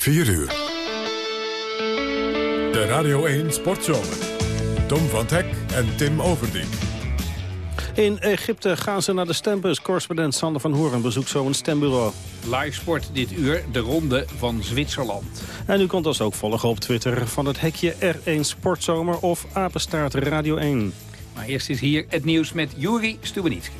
4 uur. De Radio 1 Sportzomer. Tom van Hek en Tim Overdien. In Egypte gaan ze naar de stembus. Correspondent Sander van Hoorn bezoekt zo een stembureau. Live sport dit uur, de ronde van Zwitserland. En u kunt ons ook volgen op Twitter van het hekje R1 Sportzomer of Apenstaart Radio 1. Maar eerst is hier het nieuws met Juri Stubenitski.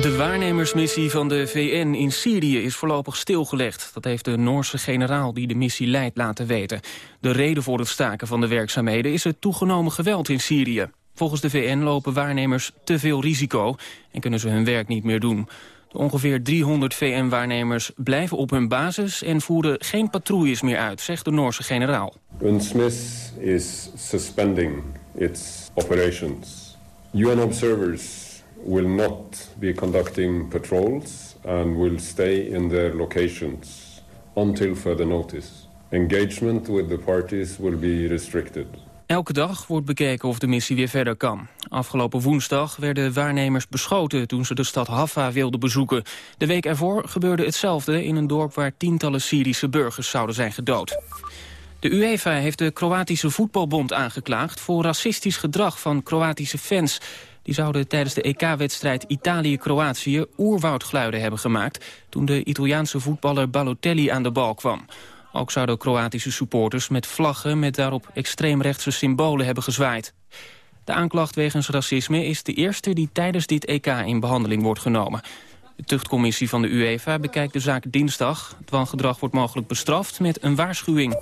De waarnemersmissie van de VN in Syrië is voorlopig stilgelegd. Dat heeft de Noorse generaal die de missie leidt laten weten. De reden voor het staken van de werkzaamheden is het toegenomen geweld in Syrië. Volgens de VN lopen waarnemers te veel risico en kunnen ze hun werk niet meer doen. De ongeveer 300 VN-waarnemers blijven op hun basis en voeren geen patrouilles meer uit, zegt de Noorse generaal. UNSMIS is suspending its operations. UN observers will not be conducting patrols and will stay in their locations until further notice. Engagement with the parties will be restricted. Elke dag wordt bekeken of de missie weer verder kan. Afgelopen woensdag werden waarnemers beschoten toen ze de stad Haffa wilden bezoeken. De week ervoor gebeurde hetzelfde in een dorp waar tientallen Syrische burgers zouden zijn gedood. De UEFA heeft de Kroatische Voetbalbond aangeklaagd voor racistisch gedrag van Kroatische fans. Die zouden tijdens de EK-wedstrijd Italië-Kroatië oerwoudgeluiden hebben gemaakt... toen de Italiaanse voetballer Balotelli aan de bal kwam. Ook zouden Kroatische supporters met vlaggen met daarop extreemrechtse symbolen hebben gezwaaid. De aanklacht wegens racisme is de eerste die tijdens dit EK in behandeling wordt genomen. De tuchtcommissie van de UEFA bekijkt de zaak dinsdag. Het wangedrag wordt mogelijk bestraft met een waarschuwing.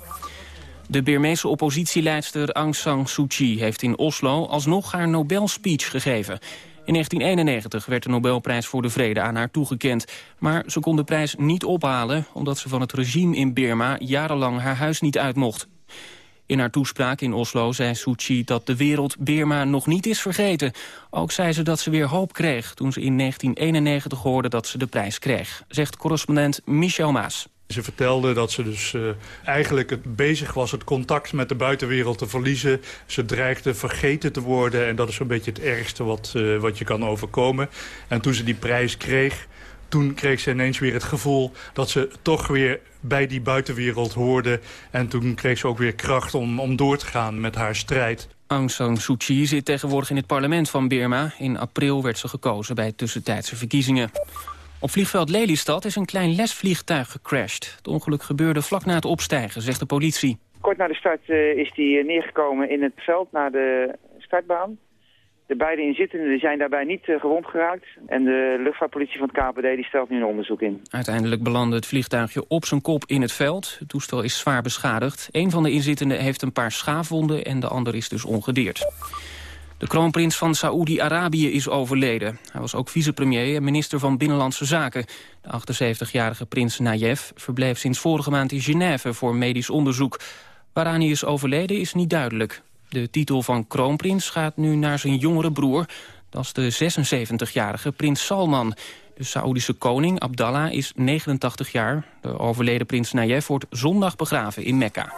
De Birmeese oppositieleidster Aung San Suu Kyi heeft in Oslo alsnog haar Nobelspeech gegeven. In 1991 werd de Nobelprijs voor de Vrede aan haar toegekend. Maar ze kon de prijs niet ophalen omdat ze van het regime in Birma jarenlang haar huis niet uit mocht. In haar toespraak in Oslo zei Suu Kyi dat de wereld Birma nog niet is vergeten. Ook zei ze dat ze weer hoop kreeg toen ze in 1991 hoorde dat ze de prijs kreeg, zegt correspondent Michel Maas. Ze vertelde dat ze dus uh, eigenlijk bezig was het contact met de buitenwereld te verliezen. Ze dreigde vergeten te worden en dat is een beetje het ergste wat, uh, wat je kan overkomen. En toen ze die prijs kreeg, toen kreeg ze ineens weer het gevoel dat ze toch weer bij die buitenwereld hoorde. En toen kreeg ze ook weer kracht om, om door te gaan met haar strijd. Aung San Suu Kyi zit tegenwoordig in het parlement van Birma. In april werd ze gekozen bij tussentijdse verkiezingen. Op vliegveld Lelystad is een klein lesvliegtuig gecrashed. Het ongeluk gebeurde vlak na het opstijgen, zegt de politie. Kort na de start uh, is hij neergekomen in het veld naar de startbaan. De beide inzittenden zijn daarbij niet uh, gewond geraakt. En de luchtvaartpolitie van het KPD die stelt nu een onderzoek in. Uiteindelijk belandde het vliegtuigje op zijn kop in het veld. Het toestel is zwaar beschadigd. Een van de inzittenden heeft een paar schaafwonden en de ander is dus ongedeerd. De kroonprins van Saoedi-Arabië is overleden. Hij was ook vicepremier en minister van Binnenlandse Zaken. De 78-jarige prins Nayef verbleef sinds vorige maand in Genève voor medisch onderzoek. Waaraan hij is overleden is niet duidelijk. De titel van kroonprins gaat nu naar zijn jongere broer. Dat is de 76-jarige prins Salman. De Saoedische koning Abdallah is 89 jaar. De overleden prins Nayef wordt zondag begraven in Mekka.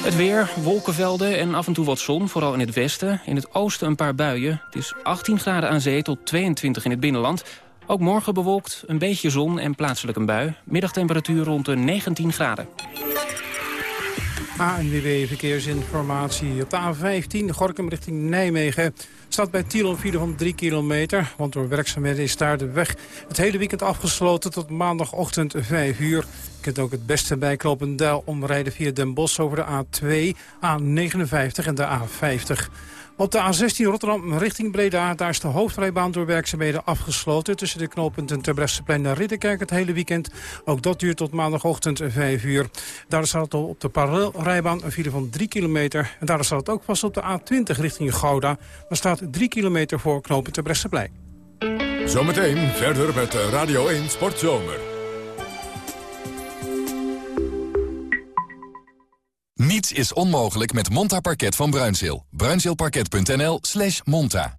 Het weer, wolkenvelden en af en toe wat zon, vooral in het westen. In het oosten een paar buien. Het is 18 graden aan zee tot 22 in het binnenland. Ook morgen bewolkt, een beetje zon en plaatselijk een bui. Middagtemperatuur rond de 19 graden. ANWB Verkeersinformatie. Op de A15, Gorkum richting Nijmegen... staat bij Tiel een van 3 kilometer. Want door werkzaamheden is daar de weg het hele weekend afgesloten... tot maandagochtend 5 uur. Je kunt ook het beste bij Klopendijl omrijden via Den Bosch... over de A2, A59 en de A50. Op de A16 Rotterdam richting Breda, daar is de hoofdrijbaan door werkzaamheden afgesloten... tussen de knooppunten Terbrechtseplein en Ridderkerk het hele weekend. Ook dat duurt tot maandagochtend 5 uur. Daar staat op de parallelrijbaan een file van 3 kilometer. En daar staat het ook vast op de A20 richting Gouda. Daar staat 3 kilometer voor knooppunt Terbrechtseplein. Zometeen verder met Radio 1 Sportzomer. Niets is onmogelijk met Monta Parket van Bruinzeel. Bruinzeelparket.nl slash monta.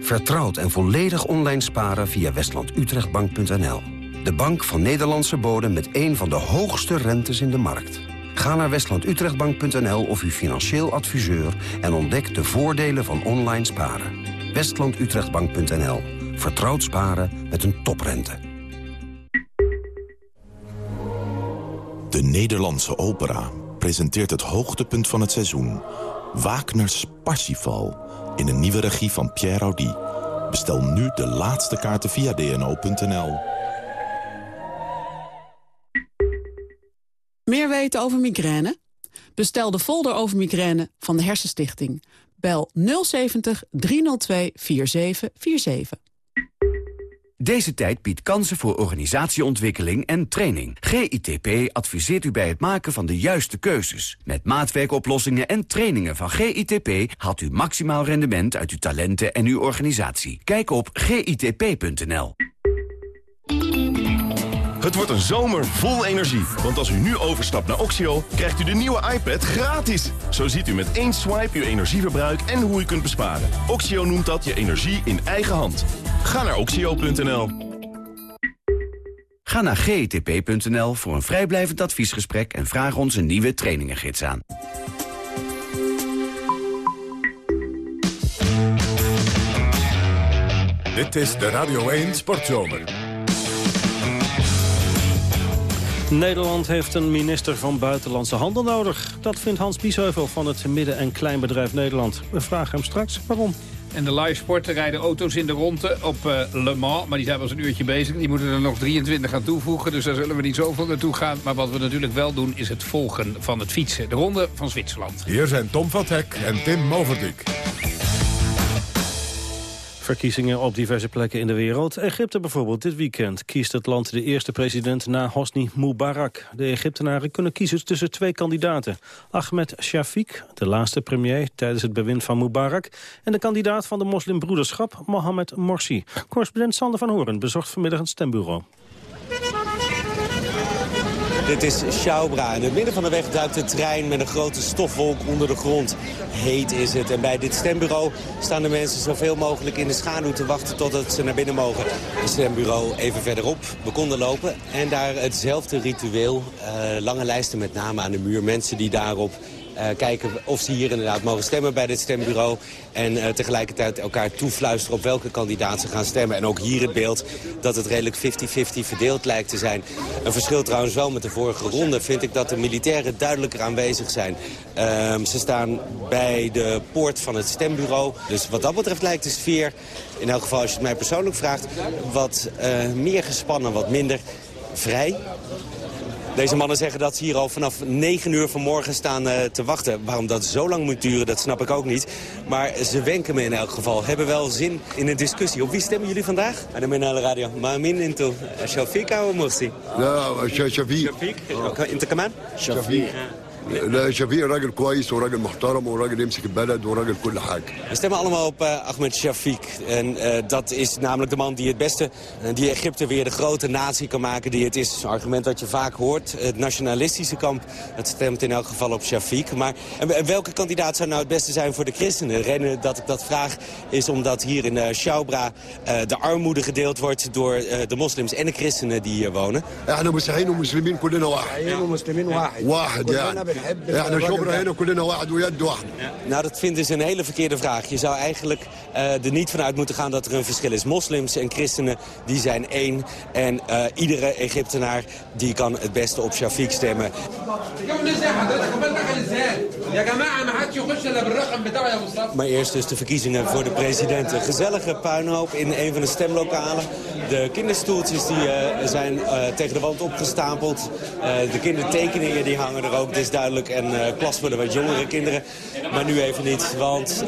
Vertrouwd en volledig online sparen via westlandutrechtbank.nl. De bank van Nederlandse bodem met een van de hoogste rentes in de markt. Ga naar westlandutrechtbank.nl of uw financieel adviseur... en ontdek de voordelen van online sparen. westlandutrechtbank.nl. Vertrouwd sparen met een toprente. De Nederlandse opera presenteert het hoogtepunt van het seizoen. Wagner's Parsifal in een nieuwe regie van Pierre Audi. Bestel nu de laatste kaarten via dno.nl. Meer weten over migraine? Bestel de folder over migraine van de Hersenstichting. Bel 070 302 4747. Deze tijd biedt kansen voor organisatieontwikkeling en training. GITP adviseert u bij het maken van de juiste keuzes. Met maatwerkoplossingen en trainingen van GITP... haalt u maximaal rendement uit uw talenten en uw organisatie. Kijk op gitp.nl. Het wordt een zomer vol energie. Want als u nu overstapt naar Oxio, krijgt u de nieuwe iPad gratis. Zo ziet u met één swipe uw energieverbruik en hoe u kunt besparen. Oxio noemt dat je energie in eigen hand. Ga naar oxio.nl. Ga naar gitp.nl voor een vrijblijvend adviesgesprek... en vraag ons een nieuwe trainingengids aan. Dit is de Radio 1 Sportzomer. Nederland heeft een minister van Buitenlandse Handel nodig. Dat vindt Hans Biesheuvel van het midden- en kleinbedrijf Nederland. We vragen hem straks waarom. En de live sporten rijden auto's in de ronde op uh, Le Mans. Maar die zijn wel eens een uurtje bezig. Die moeten er nog 23 aan toevoegen. Dus daar zullen we niet zoveel naartoe gaan. Maar wat we natuurlijk wel doen is het volgen van het fietsen. De ronde van Zwitserland. Hier zijn Tom van Hek en Tim Moverdijk. Verkiezingen op diverse plekken in de wereld. Egypte bijvoorbeeld. Dit weekend kiest het land de eerste president na Hosni Mubarak. De Egyptenaren kunnen kiezen tussen twee kandidaten. Ahmed Shafiq, de laatste premier tijdens het bewind van Mubarak... en de kandidaat van de moslimbroederschap, Mohamed Morsi. Correspondent Sander van Horen bezocht vanmiddag het stembureau. Dit is Schaubra. In het midden van de weg duikt de trein met een grote stofwolk onder de grond. Heet is het. En bij dit stembureau staan de mensen zoveel mogelijk in de schaduw te wachten totdat ze naar binnen mogen. Het stembureau even verderop. We konden lopen. En daar hetzelfde ritueel. Uh, lange lijsten met namen aan de muur. Mensen die daarop kijken of ze hier inderdaad mogen stemmen bij dit stembureau. En uh, tegelijkertijd elkaar toefluisteren op welke kandidaat ze gaan stemmen. En ook hier het beeld dat het redelijk 50-50 verdeeld lijkt te zijn. Een verschil trouwens wel met de vorige ronde vind ik dat de militairen duidelijker aanwezig zijn. Uh, ze staan bij de poort van het stembureau. Dus wat dat betreft lijkt de sfeer, in elk geval als je het mij persoonlijk vraagt... wat uh, meer gespannen, wat minder vrij. Deze mannen zeggen dat ze hier al vanaf 9 uur vanmorgen staan eh, te wachten. Waarom dat zo lang moet duren, dat snap ik ook niet. Maar ze wenken me in elk geval. Hebben wel zin in een discussie. Op wie stemmen jullie vandaag? Aan de Menale Radio. Maamin into Shafiq of Morsi? Nou, Shafiq. Shafiq? Into Kaman? Shafiq. لا شفيق راجل كويس وراجل محترم وراجل يمسك البلد وراجل كل حاجه We stemmen allemaal op uh, Ahmed Shafiq. En uh, dat is namelijk de man die het beste, uh, die Egypte weer de grote natie kan maken die het is. Een argument dat je vaak hoort. Het nationalistische kamp, het stemt in elk geval op Shafiq. Maar en welke kandidaat zou nou het beste zijn voor de christenen? De reden dat ik dat vraag is omdat hier in uh, Shaubra de armoede gedeeld wordt door de moslims en de christenen die hier wonen. احنا مسيحيين ومسلمين كلنا واحد مسلمين واحد واحد يعني احنا شبرا هنا كلنا واحد ويد واحده Nou, dat vindt dus een hele verkeerde vraag. Je zou eigenlijk uh, er niet vanuit moeten gaan dat er een verschil is. Moslims en christenen, die zijn één. En uh, iedere Egyptenaar die kan het beste op Shafiq stemmen. Maar eerst dus de verkiezingen voor de president. Een gezellige puinhoop in een van de stemlokalen. De kinderstoeltjes die, uh, zijn tegen de wand opgestapeld. de kindertekeningen die hangen er ook, het is duidelijk. En klas voor de wat jongere kinderen. Maar nu even niet, want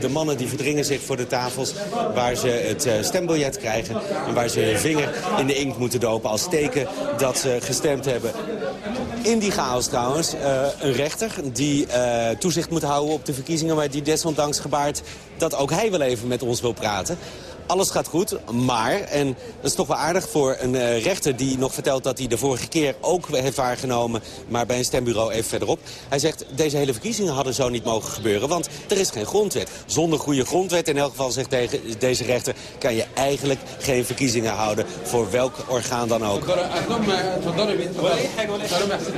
de mannen die verdringen zich voor de tafels... waar ze het uh, stembiljet krijgen en waar ze hun vinger in de inkt moeten dopen... als teken dat ze gestemd hebben. In die chaos trouwens uh, een rechter die toezicht moet houden op de verkiezingen... maar die desondanks gebaart dat ook hij wel even met ons wil praten. Alles gaat goed, maar, en dat is toch wel aardig voor een uh, rechter... die nog vertelt dat hij de vorige keer ook heeft waargenomen... maar bij een stembureau even verderop. Hij zegt, deze hele verkiezingen hadden zo niet mogen gebeuren... want er is geen grondwet. Zonder goede grondwet, in elk geval zegt deze rechter... kan je eigenlijk geen verkiezingen houden voor welk orgaan dan ook. De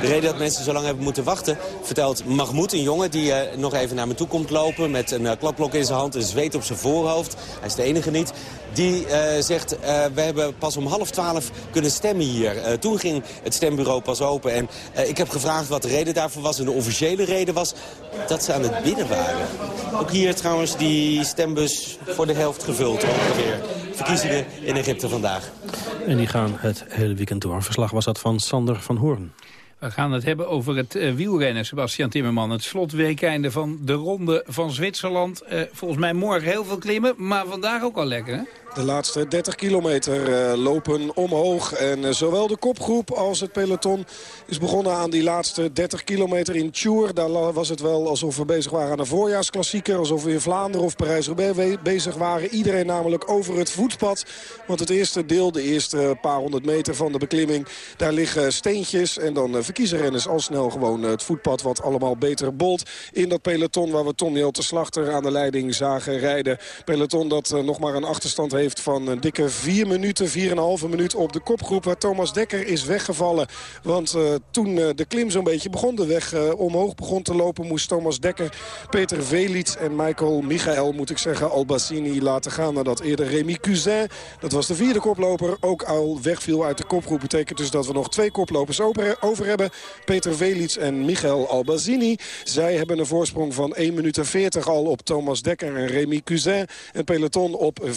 reden dat mensen zo lang hebben moeten wachten... vertelt Mahmoud, een jongen die uh, nog even naar me toe komt lopen... met een uh, klapblok in zijn hand, een zweet op zijn voorhoofd. Hij is de enige niet. Die eh, zegt, uh, we hebben pas om half twaalf kunnen stemmen hier. Uh, toen ging het stembureau pas open. En ik heb gevraagd wat de reden daarvoor was. En de officiële reden was dat ze aan het binnen waren. Ook hier trouwens die stembus voor de helft gevuld ongeveer. Verkiezingen in Egypte vandaag. En die gaan het hele weekend door. Verslag was dat van Sander van Hoorn. We gaan het hebben over het uh, wielrennen, Sebastian Timmerman. Het slotweekeinde van de Ronde van Zwitserland. Uh, volgens mij morgen heel veel klimmen, maar vandaag ook al lekker, hè? De laatste 30 kilometer uh, lopen omhoog. En uh, zowel de kopgroep als het peloton is begonnen aan die laatste 30 kilometer in Tour. Daar was het wel alsof we bezig waren aan een voorjaarsklassieker. Alsof we in Vlaanderen of Parijs-Roubaix bezig waren. Iedereen namelijk over het voetpad. Want het eerste deel, de eerste paar honderd meter van de beklimming... daar liggen steentjes en dan uh, verkiezen renners al snel gewoon het voetpad... wat allemaal beter bolt in dat peloton... waar we Ton de Slachter aan de leiding zagen rijden. Peloton dat nog maar een achterstand heeft van een dikke 4 minuten, 4,5 minuut op de kopgroep. Waar Thomas Dekker is weggevallen. Want uh, toen uh, de klim zo'n beetje begon, de weg uh, omhoog begon te lopen... moest Thomas Dekker, Peter Velits en Michael Michael, moet ik zeggen, Albassini laten gaan. Nadat eerder Remy Cousin, dat was de vierde koploper, ook al wegviel uit de kopgroep. Betekent dus dat we nog twee koplopers over hebben. Peter Velits en Michael Albassini. Zij hebben een voorsprong van 1 minuut en 40 al op Thomas Dekker en Remy Cousin. En peloton op 4,5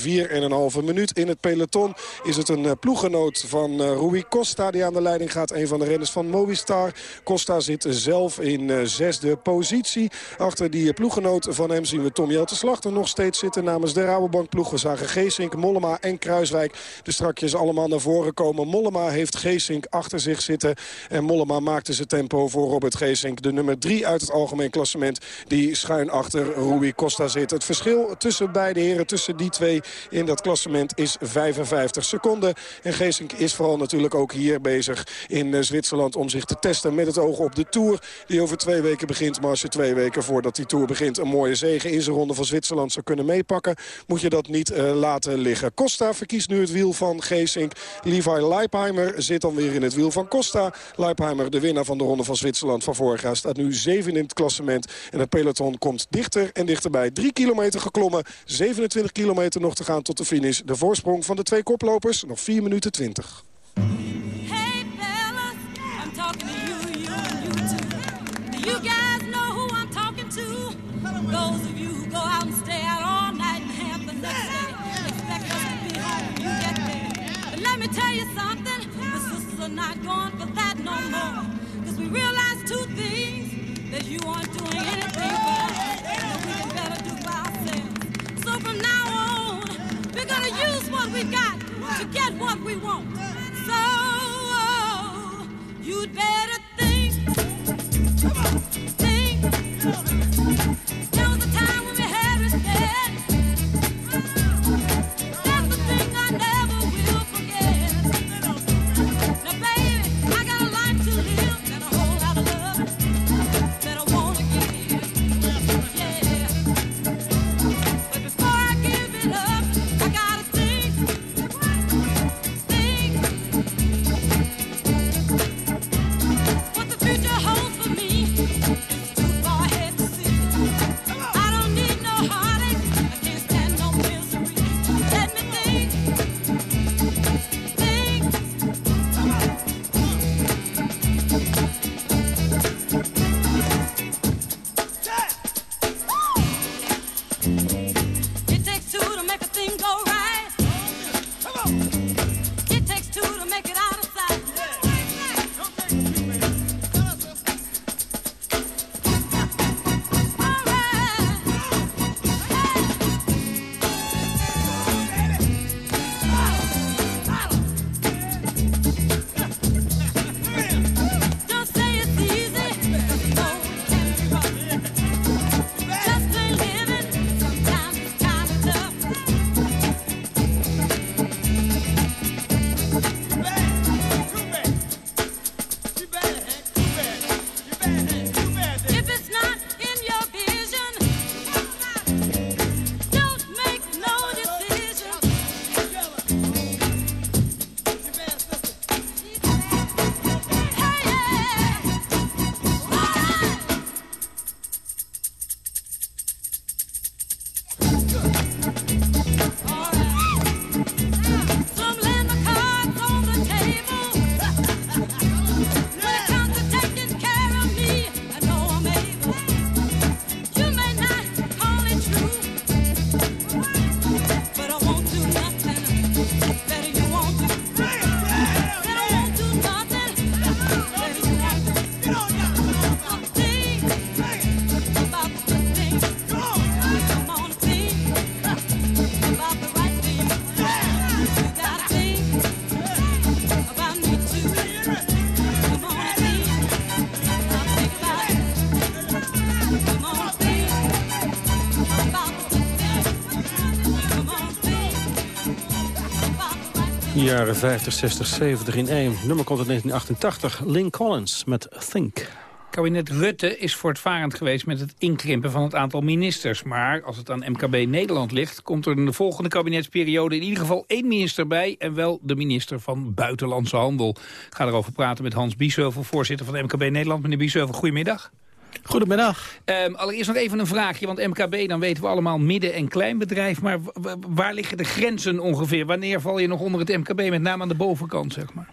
anderhalve minuut. In het peloton is het een eh, ploegenoot van uh, Rui Costa die aan de leiding gaat. Een van de renners van Movistar. Costa zit zelf in uh, zesde positie. Achter die ploegenoot van hem zien we Tom Jelte Slachter nog steeds zitten namens de Rabobank ploeg. We zagen Geesink, Mollema en Kruiswijk de strakjes allemaal naar voren komen. Mollema heeft Geesink achter zich zitten. En Mollema maakte zijn tempo voor Robert Geesink. De nummer drie uit het algemeen klassement die schuin achter Rui Costa zit. Het verschil tussen beide heren, tussen die twee in dat klassement is 55 seconden. En Geesink is vooral natuurlijk ook hier bezig in eh, Zwitserland... om zich te testen met het oog op de Tour. Die over twee weken begint. Maar als je twee weken voordat die Tour begint... een mooie zege in zijn ronde van Zwitserland zou kunnen meepakken... moet je dat niet uh, laten liggen. Costa verkiest nu het wiel van Geesink. Levi Leipheimer zit dan weer in het wiel van Costa. Leipheimer, de winnaar van de ronde van Zwitserland van vorig jaar... staat nu zeven in het klassement. En het peloton komt dichter en dichterbij. Drie kilometer geklommen, 27 kilometer nog te gaan tot de finish is de voorsprong van de twee koplopers. Nog 4 minuten 20. Hey fellas, I'm talking to you, you, you too. You guys know who I'm talking to. Those of you who go out and stay out all night and have the next day. Expect us to be home when you get there. But let me tell you something. The sisters not going for that no more. Cause we realize two things. Gonna use what we got to get what we want. So you'd better think. Think. Jaren 50, 60, 70 in één. Nummer komt uit 1988. Lynn Collins met Think. Kabinet Rutte is voortvarend geweest met het inkrimpen van het aantal ministers. Maar als het aan MKB Nederland ligt... komt er in de volgende kabinetsperiode in ieder geval één minister bij... en wel de minister van Buitenlandse Handel. Ga erover praten met Hans Biesheuvel, voorzitter van MKB Nederland. Meneer Biesheuvel, goedemiddag. Goedemiddag. Um, allereerst nog even een vraagje, want MKB, dan weten we allemaal midden- en kleinbedrijf. Maar waar liggen de grenzen ongeveer? Wanneer val je nog onder het MKB, met name aan de bovenkant, zeg maar?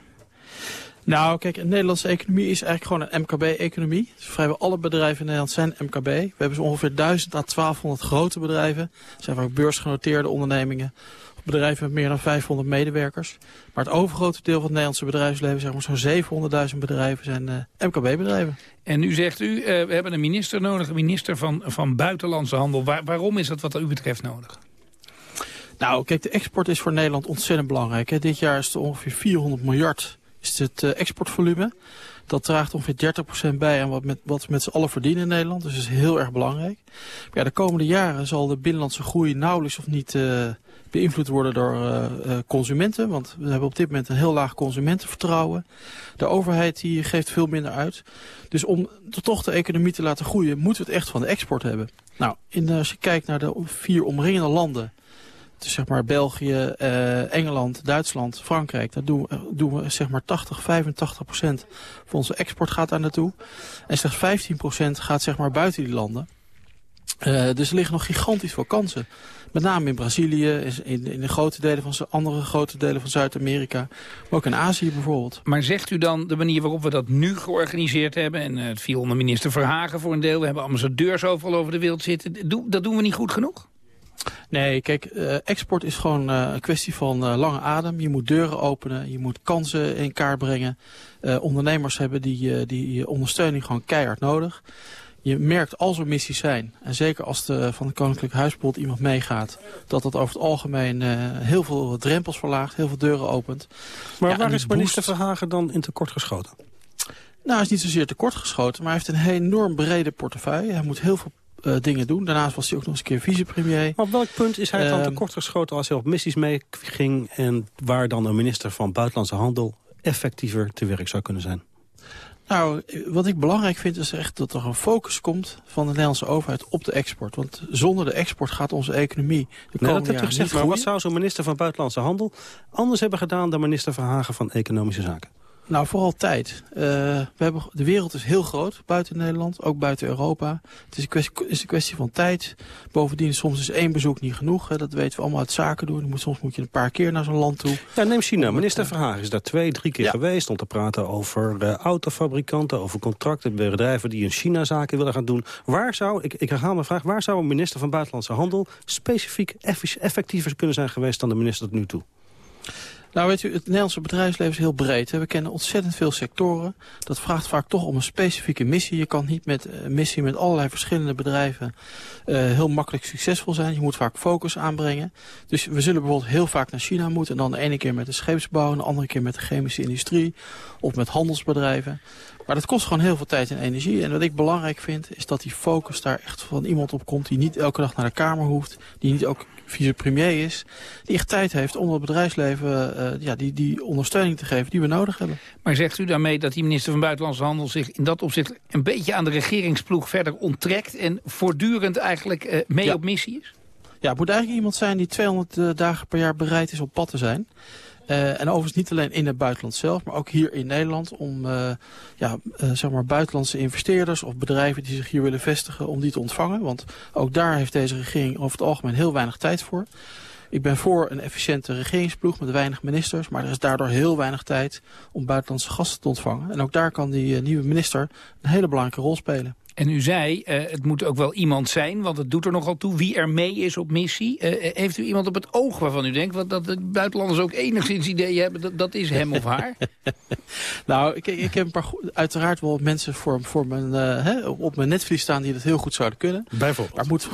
Nou, kijk, de Nederlandse economie is eigenlijk gewoon een MKB-economie. Dus vrijwel alle bedrijven in Nederland zijn MKB. We hebben zo ongeveer 1000 à 1200 grote bedrijven. Dat zijn vaak beursgenoteerde ondernemingen. Bedrijven met meer dan 500 medewerkers. Maar het overgrote deel van het Nederlandse bedrijfsleven, zeg maar zo'n 700.000 bedrijven, zijn uh, MKB-bedrijven. En nu zegt u, uh, we hebben een minister nodig, een minister van, van Buitenlandse Handel. Waar, waarom is dat wat u betreft nodig? Nou, kijk, de export is voor Nederland ontzettend belangrijk. Hè. Dit jaar is het ongeveer 400 miljard is het uh, exportvolume. Dat draagt ongeveer 30% bij aan wat, met, wat we met z'n allen verdienen in Nederland. Dus dat is heel erg belangrijk. Ja, de komende jaren zal de binnenlandse groei nauwelijks of niet uh, beïnvloed worden door uh, consumenten. Want we hebben op dit moment een heel laag consumentenvertrouwen. De overheid die geeft veel minder uit. Dus om toch de economie te laten groeien moeten we het echt van de export hebben. Nou, in, als je kijkt naar de vier omringende landen dus zeg maar België, uh, Engeland, Duitsland, Frankrijk. Daar doen we, doen we zeg maar 80, 85 procent van onze export gaat daar naartoe. En slechts 15 procent gaat zeg maar buiten die landen. Uh, dus er liggen nog gigantisch veel kansen. Met name in Brazilië, in, in de grote delen van andere grote delen van Zuid-Amerika. Maar ook in Azië bijvoorbeeld. Maar zegt u dan de manier waarop we dat nu georganiseerd hebben... en het viel onder minister Verhagen voor een deel... we hebben ambassadeurs overal over de wereld zitten... Dat doen we niet goed genoeg? Nee, kijk, uh, export is gewoon uh, een kwestie van uh, lange adem. Je moet deuren openen, je moet kansen in kaart brengen. ondernemers hebben die, die ondersteuning gewoon keihard nodig. Je merkt als er missies zijn, en zeker als de, van de Koninklijk Huisbond iemand meegaat... dat dat over het algemeen heel veel drempels verlaagt, heel veel deuren opent. Maar ja, waar is minister Verhagen dan in tekort geschoten? Nou, hij is niet zozeer tekort geschoten, maar hij heeft een enorm brede portefeuille. Hij moet heel veel uh, dingen doen. Daarnaast was hij ook nog eens een keer vicepremier. Maar op welk punt is hij dan uh, tekort geschoten als hij op missies mee ging... en waar dan een minister van Buitenlandse Handel effectiever te werk zou kunnen zijn? Nou, wat ik belangrijk vind is echt dat er een focus komt van de Nederlandse overheid op de export. Want zonder de export gaat onze economie de nee, dat heb je gezegd, maar wat zou zo'n minister van Buitenlandse Handel anders hebben gedaan dan minister Verhagen van Economische Zaken? Nou, vooral tijd. Uh, we hebben, de wereld is heel groot buiten Nederland, ook buiten Europa. Het is een kwestie, is een kwestie van tijd. Bovendien, soms is één bezoek niet genoeg. Hè. Dat weten we allemaal uit zaken doen. Moet, soms moet je een paar keer naar zo'n land toe. Ja, neem China. Minister Verhagen is daar twee, drie keer ja. geweest... om te praten over uh, autofabrikanten, over contracten... bedrijven die in China zaken willen gaan doen. Waar zou, ik, ik herhaal mijn vraag... waar zou een minister van Buitenlandse Handel... specifiek effectiever kunnen zijn geweest dan de minister tot nu toe? Nou weet u, het Nederlandse bedrijfsleven is heel breed. We kennen ontzettend veel sectoren. Dat vraagt vaak toch om een specifieke missie. Je kan niet met een missie met allerlei verschillende bedrijven uh, heel makkelijk succesvol zijn. Je moet vaak focus aanbrengen. Dus we zullen bijvoorbeeld heel vaak naar China moeten. En dan de ene keer met de scheepsbouw, en de andere keer met de chemische industrie. Of met handelsbedrijven. Maar dat kost gewoon heel veel tijd en energie. En wat ik belangrijk vind, is dat die focus daar echt van iemand op komt... die niet elke dag naar de Kamer hoeft, die niet ook vicepremier is... die echt tijd heeft om het bedrijfsleven uh, ja, die, die ondersteuning te geven die we nodig hebben. Maar zegt u daarmee dat die minister van Buitenlandse Handel... zich in dat opzicht een beetje aan de regeringsploeg verder onttrekt... en voortdurend eigenlijk uh, mee ja. op missie is? Ja, het moet eigenlijk iemand zijn die 200 uh, dagen per jaar bereid is op pad te zijn... Uh, en overigens niet alleen in het buitenland zelf, maar ook hier in Nederland... om uh, ja, uh, zeg maar buitenlandse investeerders of bedrijven die zich hier willen vestigen... om die te ontvangen. Want ook daar heeft deze regering over het algemeen heel weinig tijd voor. Ik ben voor een efficiënte regeringsploeg met weinig ministers... maar er is daardoor heel weinig tijd om buitenlandse gasten te ontvangen. En ook daar kan die nieuwe minister een hele belangrijke rol spelen. En u zei, uh, het moet ook wel iemand zijn, want het doet er nogal toe wie er mee is op missie. Uh, heeft u iemand op het oog waarvan u denkt wat, dat de buitenlanders ook enigszins ideeën hebben, dat, dat is hem of haar? nou, ik, ik heb een paar, uiteraard wel mensen voor, voor mijn, uh, hè, op mijn netvlies staan die dat heel goed zouden kunnen. Bijvoorbeeld? Maar moet,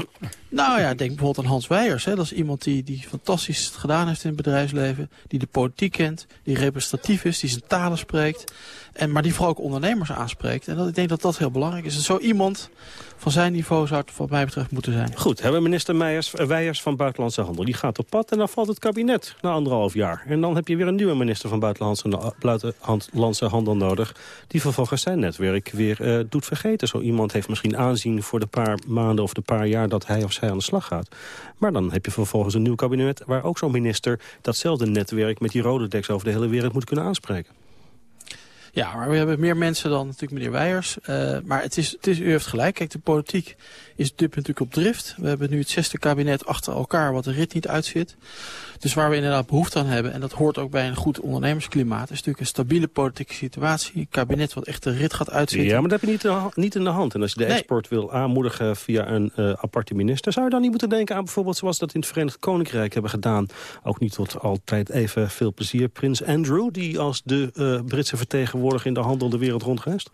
nou ja, denk bijvoorbeeld aan Hans Weijers. Hè. Dat is iemand die, die fantastisch gedaan heeft in het bedrijfsleven, die de politiek kent, die representatief is, die zijn talen spreekt. En, maar die vooral ook ondernemers aanspreekt. En dat, ik denk dat dat heel belangrijk is. Zo iemand van zijn niveau zou het wat mij betreft moeten zijn. Goed, hebben minister Meijers, uh, Weijers van Buitenlandse Handel. Die gaat op pad en dan valt het kabinet na anderhalf jaar. En dan heb je weer een nieuwe minister van Buitenlandse, buitenlandse Handel nodig... die vervolgens zijn netwerk weer uh, doet vergeten. Zo iemand heeft misschien aanzien voor de paar maanden of de paar jaar... dat hij of zij aan de slag gaat. Maar dan heb je vervolgens een nieuw kabinet... waar ook zo'n minister datzelfde netwerk met die rode deks over de hele wereld moet kunnen aanspreken. Ja, maar we hebben meer mensen dan natuurlijk meneer Weijers. Uh, maar het is, het is, u heeft gelijk. Kijk, de politiek is dit natuurlijk op drift. We hebben nu het zesde kabinet achter elkaar wat de rit niet uitzit. Dus waar we inderdaad behoefte aan hebben, en dat hoort ook bij een goed ondernemersklimaat, is natuurlijk een stabiele politieke situatie. Een kabinet wat echt de rit gaat uitzitten. Ja, maar dat heb je niet, niet in de hand. En als je de export wil aanmoedigen via een uh, aparte minister, zou je dan niet moeten denken aan bijvoorbeeld zoals dat in het Verenigd Koninkrijk hebben gedaan. Ook niet tot altijd even veel plezier. Prins Andrew, die als de uh, Britse vertegenwoordiger in de handel de wereld rondreist.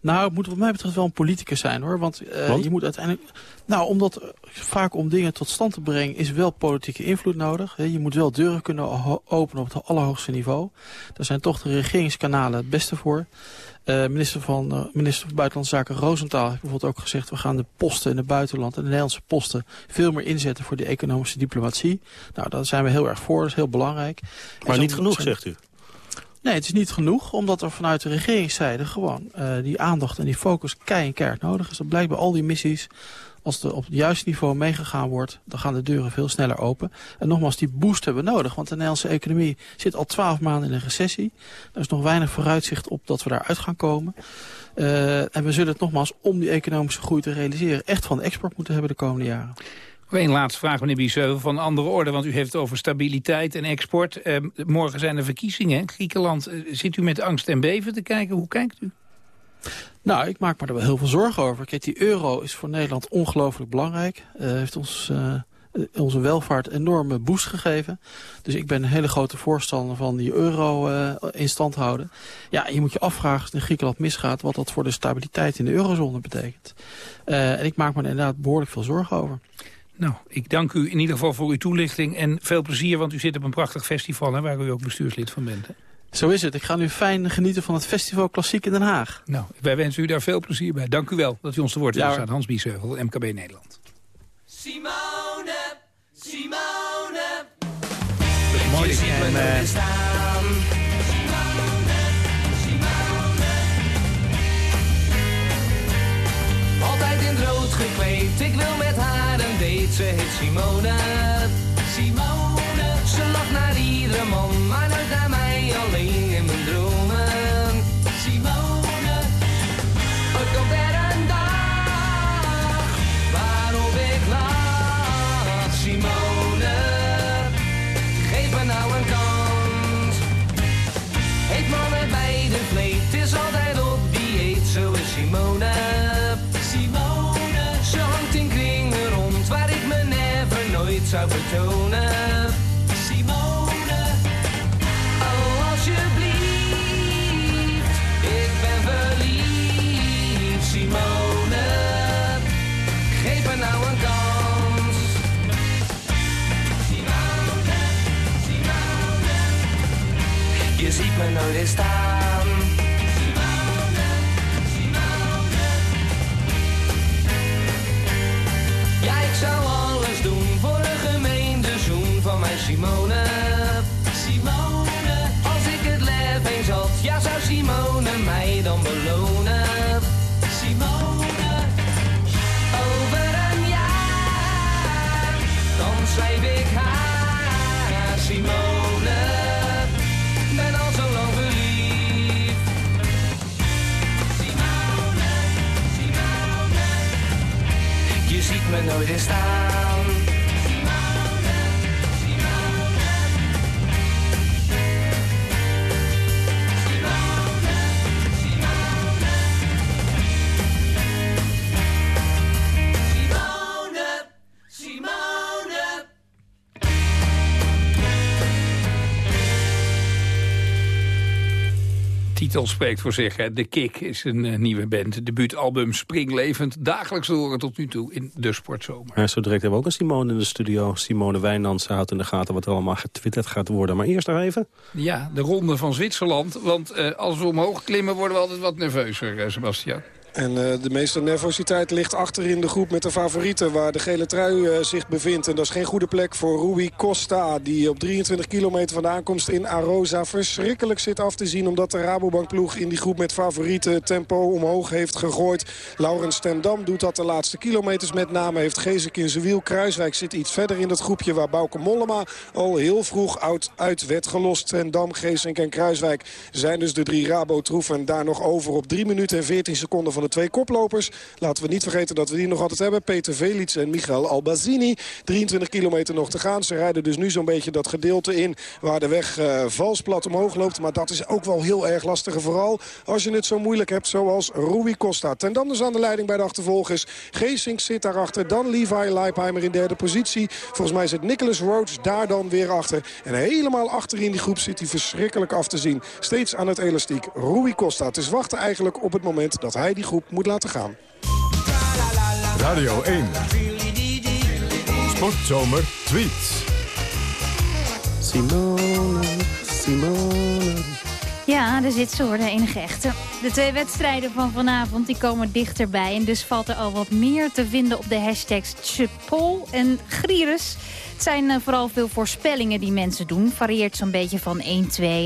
Nou, het moet wat mij betreft wel een politicus zijn hoor. Want, uh, Want? je moet uiteindelijk. Nou, omdat uh, vaak om dingen tot stand te brengen is wel politieke invloed nodig. Je moet wel deuren kunnen openen op het allerhoogste niveau. Daar zijn toch de regeringskanalen het beste voor. Uh, minister, van, minister van Buitenlandse Zaken Roosentaal heeft bijvoorbeeld ook gezegd... we gaan de posten in het buitenland en de Nederlandse posten... veel meer inzetten voor die economische diplomatie. Nou, daar zijn we heel erg voor, dat is heel belangrijk. Maar niet genoeg, zegt u? Nee, het is niet genoeg, omdat er vanuit de regeringszijde gewoon uh, die aandacht en die focus kei en nodig is. Dat blijkt bij al die missies. Als er op het juiste niveau meegegaan wordt, dan gaan de deuren veel sneller open. En nogmaals, die boost hebben we nodig, want de Nederlandse economie zit al twaalf maanden in een recessie. Er is nog weinig vooruitzicht op dat we daaruit gaan komen. Uh, en we zullen het nogmaals, om die economische groei te realiseren, echt van export moeten hebben de komende jaren. Een laatste vraag, meneer Bieseuvel, van andere orde. Want u heeft het over stabiliteit en export. Uh, morgen zijn er verkiezingen in Griekenland. Uh, zit u met angst en beven te kijken? Hoe kijkt u? Nou, ik maak me er wel heel veel zorgen over. Kijk, die euro is voor Nederland ongelooflijk belangrijk. Uh, heeft ons onze welvaart enorme boost gegeven. Dus ik ben een hele grote voorstander van die euro in stand houden. Ja, je moet je afvragen als het in Griekenland misgaat... wat dat voor de stabiliteit in de eurozone betekent. En ik maak me er inderdaad behoorlijk veel zorgen over. Nou, ik dank u in ieder geval voor uw toelichting en veel plezier... want u zit op een prachtig festival hè, waar u ook bestuurslid van bent. Hè? Zo is het. Ik ga nu fijn genieten van het festival Klassiek in Den Haag. Nou, wij wensen u daar veel plezier bij. Dank u wel dat u ons te woord heeft gestaan. Hans Biesheuvel, MKB Nederland. Simone, Simone. Mooi en, uh, Altijd in het rood gekleed, ik wil met haar. Ze heet Simone. Simone. Ze lacht naar iedere man, maar nooit naar mij zou vertonen. Simone. Oh, alsjeblieft, ik ben verliefd. Simone. Geef me nou een kans. Simone, Simone. Je ziet me nooit eens staan. Simone, Simone. Ja, ik zou alles me titel spreekt voor zich. Hè. De Kick is een uh, nieuwe band. Debuutalbum Springlevend. Dagelijks horen tot nu toe in de sportzomer. Ja, zo direct hebben we ook een Simone in de studio. Simone Wijnands houdt in de gaten wat er allemaal getwitterd gaat worden. Maar eerst nog even. Ja, de ronde van Zwitserland. Want uh, als we omhoog klimmen worden we altijd wat nerveuzer, uh, Sebastian. En uh, de meeste nervositeit ligt achter in de groep met de favorieten... waar de gele trui uh, zich bevindt. En dat is geen goede plek voor Rui Costa... die op 23 kilometer van de aankomst in Arosa verschrikkelijk zit af te zien... omdat de Rabobankploeg in die groep met favorieten tempo omhoog heeft gegooid. Laurens Tendam doet dat de laatste kilometers met name. Heeft Gezek in zijn wiel. Kruiswijk zit iets verder in dat groepje... waar Bauke Mollema al heel vroeg uit, uit werd gelost. Tendam, Geesink en Kruiswijk zijn dus de drie Rabo-troeven. Daar nog over op 3 minuten en 14 seconden van de twee koplopers. Laten we niet vergeten dat we die nog altijd hebben. Peter Velits en Michael Albazini. 23 kilometer nog te gaan. Ze rijden dus nu zo'n beetje dat gedeelte in waar de weg uh, vals plat omhoog loopt. Maar dat is ook wel heel erg lastig. Vooral als je het zo moeilijk hebt zoals Rui Costa. Ten dan dus aan de leiding bij de achtervolgers. Geesink zit daarachter. Dan Levi Leipheimer in derde positie. Volgens mij zit Nicholas Rhodes daar dan weer achter. En helemaal achter in die groep zit hij verschrikkelijk af te zien. Steeds aan het elastiek. Rui Costa. Het is wachten eigenlijk op het moment dat hij die groep moet laten gaan. Radio 1. Sportzomer tweets. Simone, Simone. Ja, daar zit ze hoor, de enige echte. De twee wedstrijden van vanavond die komen dichterbij. En dus valt er al wat meer te vinden op de hashtags Chipol en Grieres. Het zijn uh, vooral veel voorspellingen die mensen doen. Varieert zo'n beetje van 1-2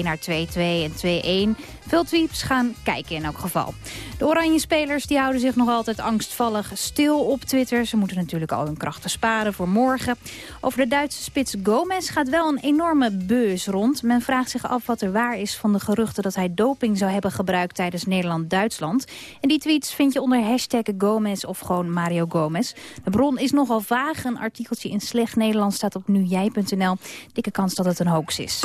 naar 2-2 en 2-1. Veel tweets gaan kijken in elk geval. De oranje spelers die houden zich nog altijd angstvallig stil op Twitter. Ze moeten natuurlijk al hun krachten sparen voor morgen. Over de Duitse spits Gomez gaat wel een enorme beus rond. Men vraagt zich af wat er waar is van de geruchten dat hij doping zou hebben gebruikt tijdens Nederland-Duitsland. En die tweets vind je onder hashtag Gomez of gewoon Mario Gomez. De bron is nogal vaag. Een artikeltje in slecht Nederlands staat op nujij.nl. Dikke kans dat het een hoax is.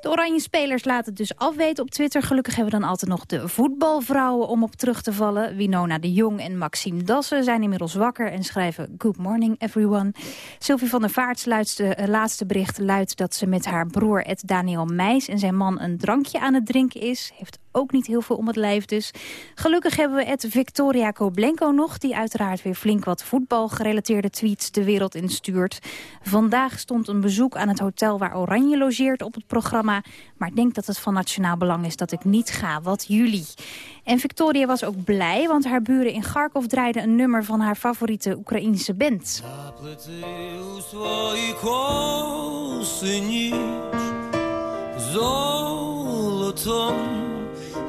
De oranje spelers laten het dus afweten op Twitter. Gelukkig hebben we dan altijd nog de voetbalvrouwen om op terug te vallen. Winona de Jong en Maxime Dassen zijn inmiddels wakker en schrijven Good morning everyone. Sylvie van der Vaart's laatste, uh, laatste bericht luidt dat ze met haar broer Ed Daniel Meijs en zijn man een drankje aan het drinken is. Heeft ook niet heel veel om het lijf dus. Gelukkig hebben we het Victoria Koblenko nog... die uiteraard weer flink wat voetbalgerelateerde tweets de wereld instuurt. Vandaag stond een bezoek aan het hotel waar Oranje logeert op het programma. Maar ik denk dat het van nationaal belang is dat ik niet ga. Wat jullie? En Victoria was ook blij, want haar buren in Kharkov draaiden een nummer van haar favoriete Oekraïnse band.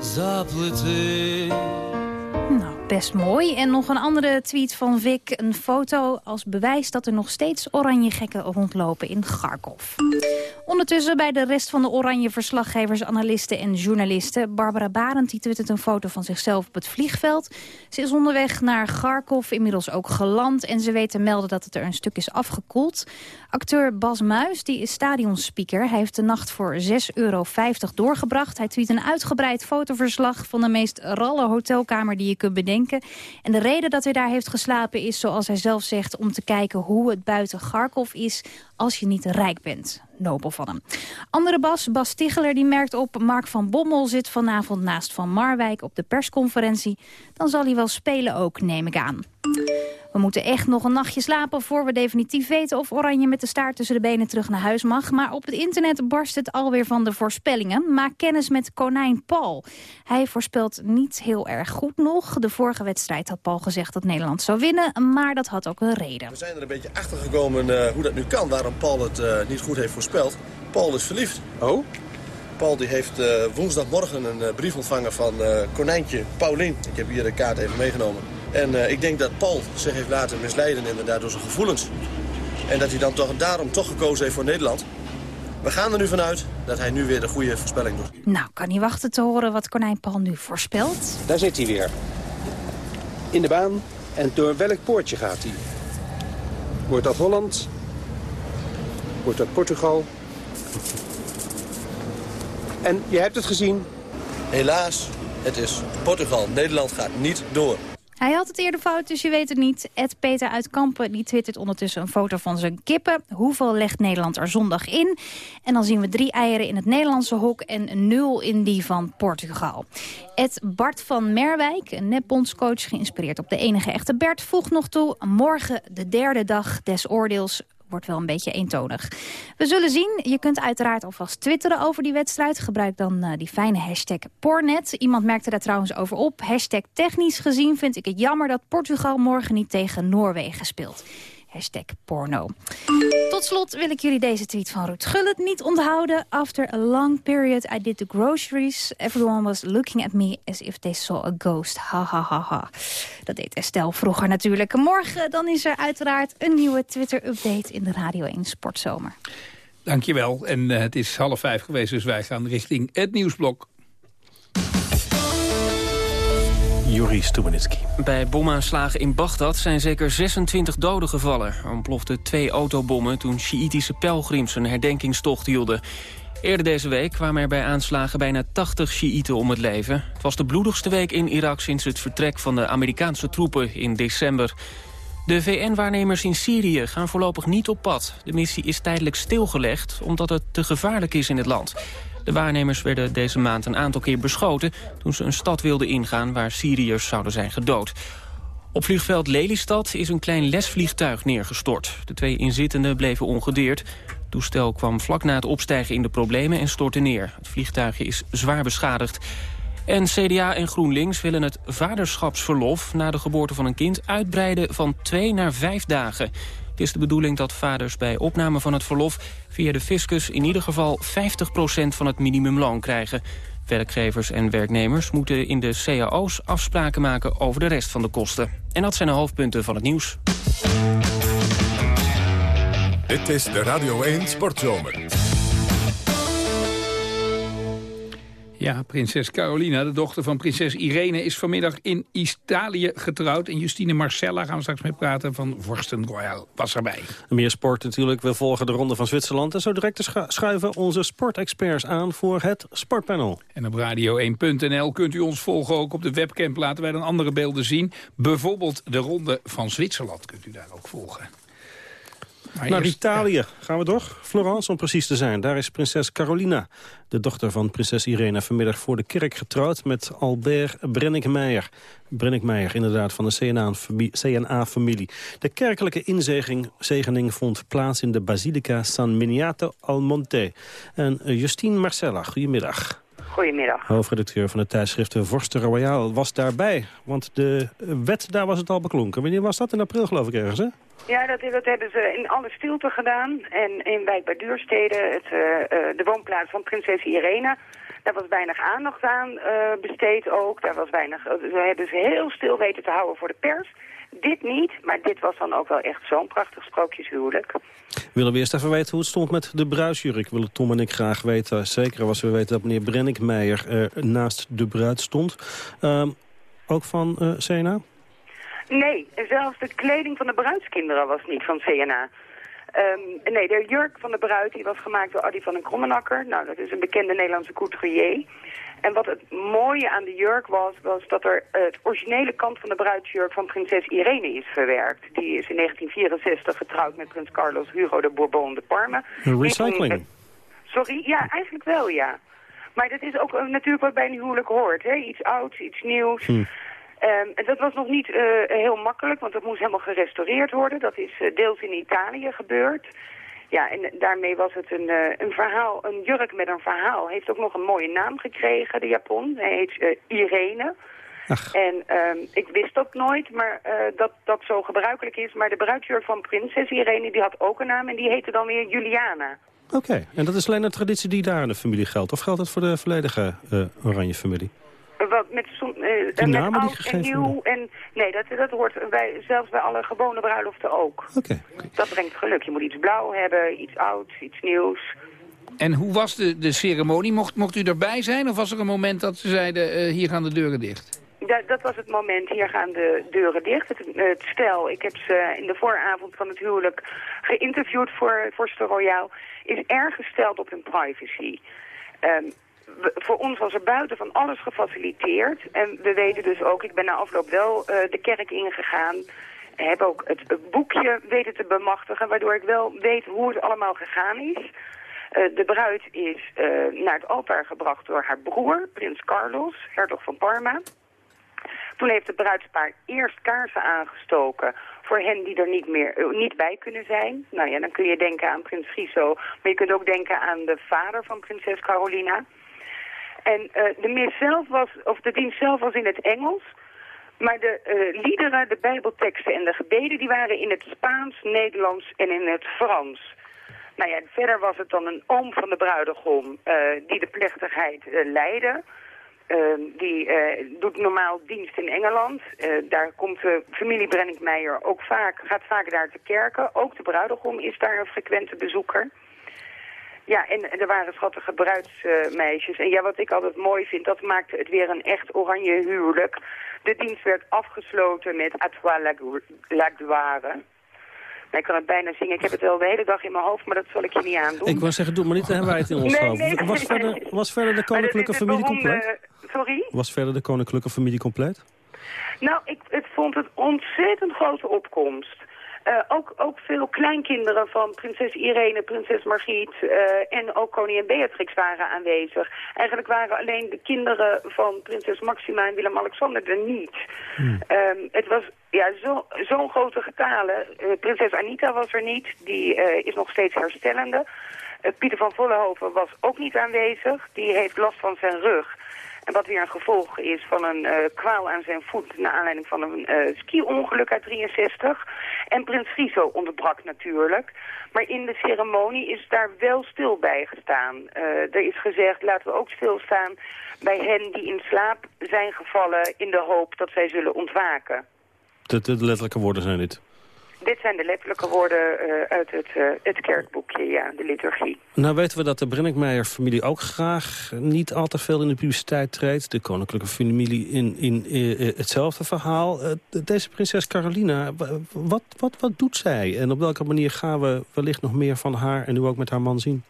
Nou, best mooi. En nog een andere tweet van Vic. Een foto als bewijs dat er nog steeds oranje gekken rondlopen in Kharkov. Ondertussen bij de rest van de oranje verslaggevers, analisten en journalisten. Barbara Barend die twittert een foto van zichzelf op het vliegveld. Ze is onderweg naar Kharkov, inmiddels ook geland. En ze weet te melden dat het er een stuk is afgekoeld. Acteur Bas Muis die is stadionspeaker. Hij heeft de nacht voor 6,50 euro doorgebracht. Hij tweet een uitgebreid fotoverslag van de meest ralle hotelkamer die je kunt bedenken. En de reden dat hij daar heeft geslapen is, zoals hij zelf zegt... om te kijken hoe het buiten Kharkov is als je niet rijk bent. Nobel van hem. Andere Bas, Bas Ticheler, die merkt op... Mark van Bommel zit vanavond naast Van Marwijk op de persconferentie. Dan zal hij wel spelen ook, neem ik aan. We moeten echt nog een nachtje slapen voor we definitief weten of Oranje met de staart tussen de benen terug naar huis mag. Maar op het internet barst het alweer van de voorspellingen. Maak kennis met konijn Paul. Hij voorspelt niet heel erg goed nog. De vorige wedstrijd had Paul gezegd dat Nederland zou winnen, maar dat had ook een reden. We zijn er een beetje achter gekomen uh, hoe dat nu kan, waarom Paul het uh, niet goed heeft voorspeld. Paul is verliefd. Oh? Paul die heeft uh, woensdagmorgen een brief ontvangen van konijntje Paulien. Ik heb hier de kaart even meegenomen. En uh, ik denk dat Paul zich heeft laten misleiden inderdaad door zijn gevoelens. En dat hij dan toch, daarom toch gekozen heeft voor Nederland. We gaan er nu vanuit dat hij nu weer de goede voorspelling doet. Nou, kan niet wachten te horen wat konijn Paul nu voorspelt. Daar zit hij weer. In de baan. En door welk poortje gaat hij? Wordt dat Holland? Wordt dat Portugal? En je hebt het gezien? Helaas, het is Portugal. Nederland gaat niet door. Hij had het eerder fout, dus je weet het niet. Ed Peter uit Kampen die twittert ondertussen een foto van zijn kippen. Hoeveel legt Nederland er zondag in? En dan zien we drie eieren in het Nederlandse hok en nul in die van Portugal. Ed Bart van Merwijk, een netbondscoach geïnspireerd op de enige echte Bert, voegt nog toe... morgen de derde dag des oordeels wordt wel een beetje eentonig. We zullen zien. Je kunt uiteraard alvast twitteren over die wedstrijd. Gebruik dan uh, die fijne hashtag Pornet. Iemand merkte daar trouwens over op. Hashtag technisch gezien vind ik het jammer dat Portugal morgen niet tegen Noorwegen speelt. Hashtag porno. Tot slot wil ik jullie deze tweet van Ruud Gullit niet onthouden. After a long period I did the groceries. Everyone was looking at me as if they saw a ghost. Ha ha ha ha. Dat deed Estelle vroeger natuurlijk. Morgen dan is er uiteraard een nieuwe Twitter-update in de Radio 1 Sportzomer. Dankjewel. En uh, het is half vijf geweest, dus wij gaan richting het nieuwsblok. Juri Stubenitski. Bij bomaanslagen in Bagdad zijn zeker 26 doden gevallen. Er ontploften twee autobommen toen Sjiïtische pelgrims een herdenkingstocht hielden. Eerder deze week kwamen er bij aanslagen bijna 80 Sjiïten om het leven. Het was de bloedigste week in Irak sinds het vertrek van de Amerikaanse troepen in december. De VN-waarnemers in Syrië gaan voorlopig niet op pad. De missie is tijdelijk stilgelegd omdat het te gevaarlijk is in het land. De waarnemers werden deze maand een aantal keer beschoten... toen ze een stad wilden ingaan waar Syriërs zouden zijn gedood. Op vliegveld Lelystad is een klein lesvliegtuig neergestort. De twee inzittenden bleven ongedeerd. Het toestel kwam vlak na het opstijgen in de problemen en stortte neer. Het vliegtuigje is zwaar beschadigd. En CDA en GroenLinks willen het vaderschapsverlof... na de geboorte van een kind uitbreiden van twee naar vijf dagen. Is de bedoeling dat vaders bij opname van het verlof... via de fiscus in ieder geval 50% van het minimumloon krijgen. Werkgevers en werknemers moeten in de cao's afspraken maken over de rest van de kosten. En dat zijn de hoofdpunten van het nieuws. Dit is de Radio 1 Sportzomer. Ja, prinses Carolina, de dochter van prinses Irene... is vanmiddag in Italië getrouwd. En Justine Marcella gaan we straks mee praten van Vorsten Royal. Was erbij. Meer sport natuurlijk. We volgen de ronde van Zwitserland. En zo direct schuiven onze sportexperts aan voor het sportpanel. En op radio1.nl kunt u ons volgen ook op de webcam. Laten wij dan andere beelden zien. Bijvoorbeeld de ronde van Zwitserland kunt u daar ook volgen. Maar Naar Italië gaan we door. Florence om precies te zijn. Daar is prinses Carolina, de dochter van prinses Irene... vanmiddag voor de kerk getrouwd met Albert Brenninkmeijer. Brenninkmeijer, inderdaad, van de CNA-familie. De kerkelijke inzegening vond plaats in de Basilica San Miniato al Monte. En eh, Justine Marcella, goedemiddag. Goedemiddag. Hoofdredacteur van de tijdschriften Vorsten Royal was daarbij. Want de wet, daar was het al beklonken. Wanneer was dat? In april geloof ik ergens, hè? Ja, dat, dat hebben ze in alle stilte gedaan. En in Wijk bij Duurstede, het, uh, de woonplaats van prinses Irene... Daar was weinig aandacht aan uh, besteed ook. Daar was weinig, we hebben ze heel stil weten te houden voor de pers. Dit niet, maar dit was dan ook wel echt zo'n prachtig sprookjeshuwelijk. Willen we eerst even weten hoe het stond met de bruidsjurk? Willen Tom en ik graag weten. Zeker als we weten dat meneer Brenninkmeijer uh, naast de bruid stond. Uh, ook van uh, Sena? Nee, zelfs de kleding van de bruidskinderen was niet van CNA. Um, nee, de jurk van de bruid die was gemaakt door Adi van den Krommenakker. Nou, dat is een bekende Nederlandse couturier. En wat het mooie aan de jurk was, was dat er het originele kant van de bruidsjurk van prinses Irene is verwerkt. Die is in 1964 getrouwd met prins Carlos Hugo de Bourbon de Parma. Recycling? Sorry? Ja, eigenlijk wel, ja. Maar dat is ook natuurlijk wat bij een huwelijk hoort. Hè? Iets ouds, iets nieuws. Hm. Um, en dat was nog niet uh, heel makkelijk, want dat moest helemaal gerestaureerd worden. Dat is uh, deels in Italië gebeurd. Ja, en daarmee was het een, uh, een verhaal, een jurk met een verhaal. Heeft ook nog een mooie naam gekregen, de Japon. Hij heet Irene. Ach. En um, ik wist dat nooit, maar dat dat zo gebruikelijk is. Maar de bruidsjurk van prinses Irene, die had ook een naam en die heette dan weer Juliana. Oké, en dat is alleen een traditie die daar in de familie geldt? Of geldt dat voor de volledige Oranje familie? Wat met, uh, met oud en nieuw. En, nee, dat, dat hoort bij, zelfs bij alle gewone bruiloften ook. Oké. Dat brengt geluk. Je moet iets blauw hebben, iets ouds, iets nieuws. En hoe was de, de ceremonie? Mocht, mocht u erbij zijn? Of was er een moment dat ze zeiden, uh, hier gaan de deuren dicht? Dat, dat, was het moment, hier gaan de deuren dicht. Het, het, stel, ik heb ze in de vooravond van het huwelijk geïnterviewd voor Forster Royaal... is erg gesteld op hun privacy. Um, voor ons was er buiten van alles gefaciliteerd. En we weten dus ook, ik ben na afloop wel uh, de kerk ingegaan. Heb ook het, boekje weten te bemachtigen, waardoor ik wel weet hoe het allemaal gegaan is. Uh, de bruid is uh, naar het altaar gebracht door haar broer, prins Carlos, hertog van Parma. Toen heeft het bruidspaar eerst kaarsen aangestoken voor hen die er niet, meer, eh, niet bij kunnen zijn. Nou ja, dan kun je denken aan prins Friso, maar je kunt ook denken aan de vader van prinses Carolina. En uh, de mis zelf was, of de dienst zelf was in het Engels. Maar de uh, liederen, de bijbelteksten en de gebeden, die waren in het Spaans, Nederlands en in het Frans. Nou ja, verder was het dan een oom van de bruidegom uh, die de plechtigheid leidde. Ehm, die uh, doet normaal dienst in Engeland. Uh, daar komt de familie Brenninkmeijer ook vaak, gaat vaak daar te kerken. Ook de bruidegom is daar een frequente bezoeker. Ja, en, en er waren schattige bruidsmeisjes. en ja, wat ik altijd mooi vind, dat maakte het weer een echt oranje huwelijk. De dienst werd afgesloten met À toi la gloire. Ik kan het bijna zingen. Ik heb het wel de hele dag in mijn hoofd, maar dat zal ik je niet aandoen. Ik wou zeggen, doe maar niet de het in ons nee, nee, was, verder, was verder de koninklijke familie compleet? Sorry? Was verder de koninklijke familie compleet? Nou, ik, ik vond het ontzettend grote opkomst. Uh, ook, ook veel kleinkinderen van prinses Irene, prinses Margriet uh, en ook koningin Beatrix waren aanwezig. Eigenlijk waren alleen de kinderen van prinses Maxima en Willem-Alexander er niet. Hmm. Um, het was ja, zo'n zo grote getalen. Uh, prinses Anita was er niet, die is nog steeds herstellende. Pieter van Vollenhoven was ook niet aanwezig, die heeft last van zijn rug. En wat weer een gevolg is van een uh, kwaal aan zijn voet... naar aanleiding van een uh, ski-ongeluk uit 63. En Prins Friso onderbrak natuurlijk. Maar in de ceremonie is daar wel stil bij gestaan. Uh, er is gezegd, laten we ook stilstaan bij hen die in slaap zijn gevallen... in de hoop dat zij zullen ontwaken. De, de letterlijke woorden zijn dit? Dit zijn de letterlijke woorden uh, uit het, uh, het kerkboekje, ja, de liturgie. Nou weten we dat de Brenninkmeijer-familie ook graag niet al te veel in de publiciteit treedt. De koninklijke familie in, in uh, hetzelfde verhaal. deze prinses Carolina, wat, wat, wat doet zij? En op welke manier gaan we wellicht nog meer van haar en nu ook met haar man zien?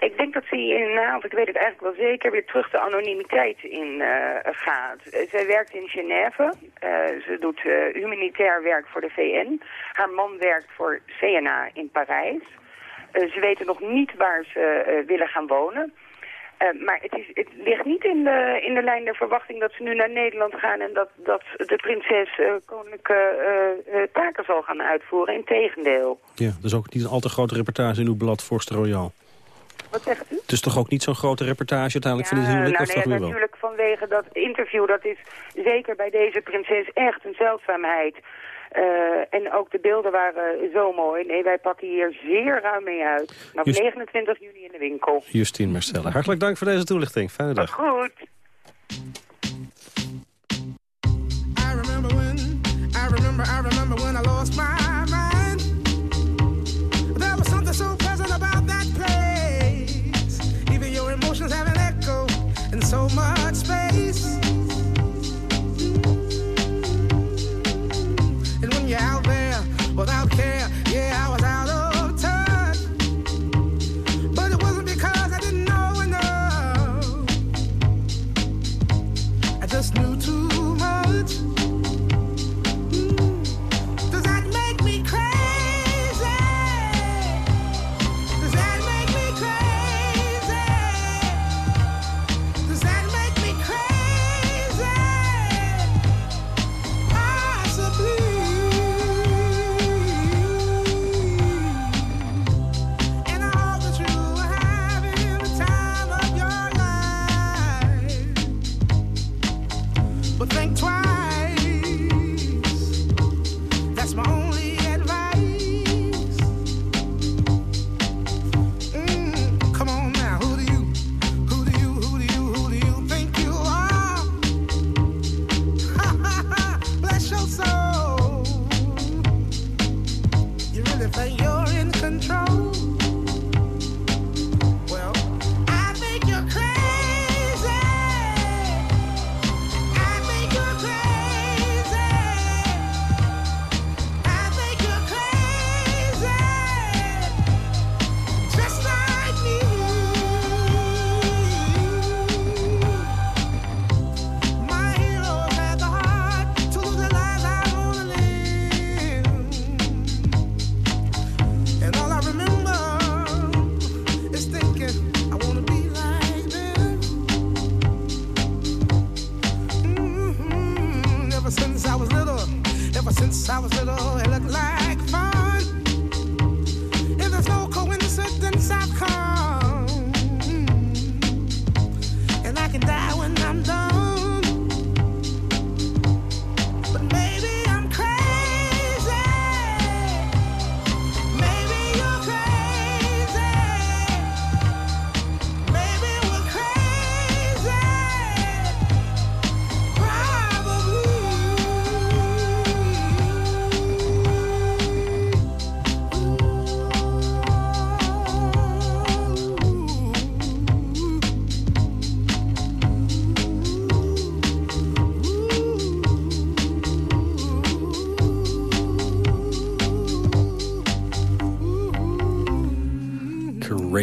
Ik denk dat ze in, of ik weet het eigenlijk wel zeker, weer terug de anonimiteit in uh, gaat. Uh, zij werkt in Genève. Uh, ze doet humanitair werk voor de VN. Haar man werkt voor CNA in Parijs. ze weten nog niet waar ze willen gaan wonen. maar het, is, het ligt niet in de, in de lijn der verwachting dat ze nu naar Nederland gaan... en dat, dat de prinses koninklijke taken zal gaan uitvoeren. Integendeel. Ja, dus ook niet een al te grote reportage in uw blad Vorst Royal. Wat zegt u? Het is toch ook niet zo'n grote reportage uiteindelijk van dit huwelijk? Nou, nee, toch natuurlijk vanwege dat interview. Dat is zeker bij deze prinses echt een zeldzaamheid. Uh, en ook de beelden waren zo mooi. Nee, wij pakken hier zeer ruim mee uit. Nog 29 juni in de winkel. Justine Marcella, hartelijk dank voor deze toelichting. Fijne dag. Goed. I remember when, I remember, I remember when I lost my mind. There was something so emotions have an echo in so much space. And when you're out there without care,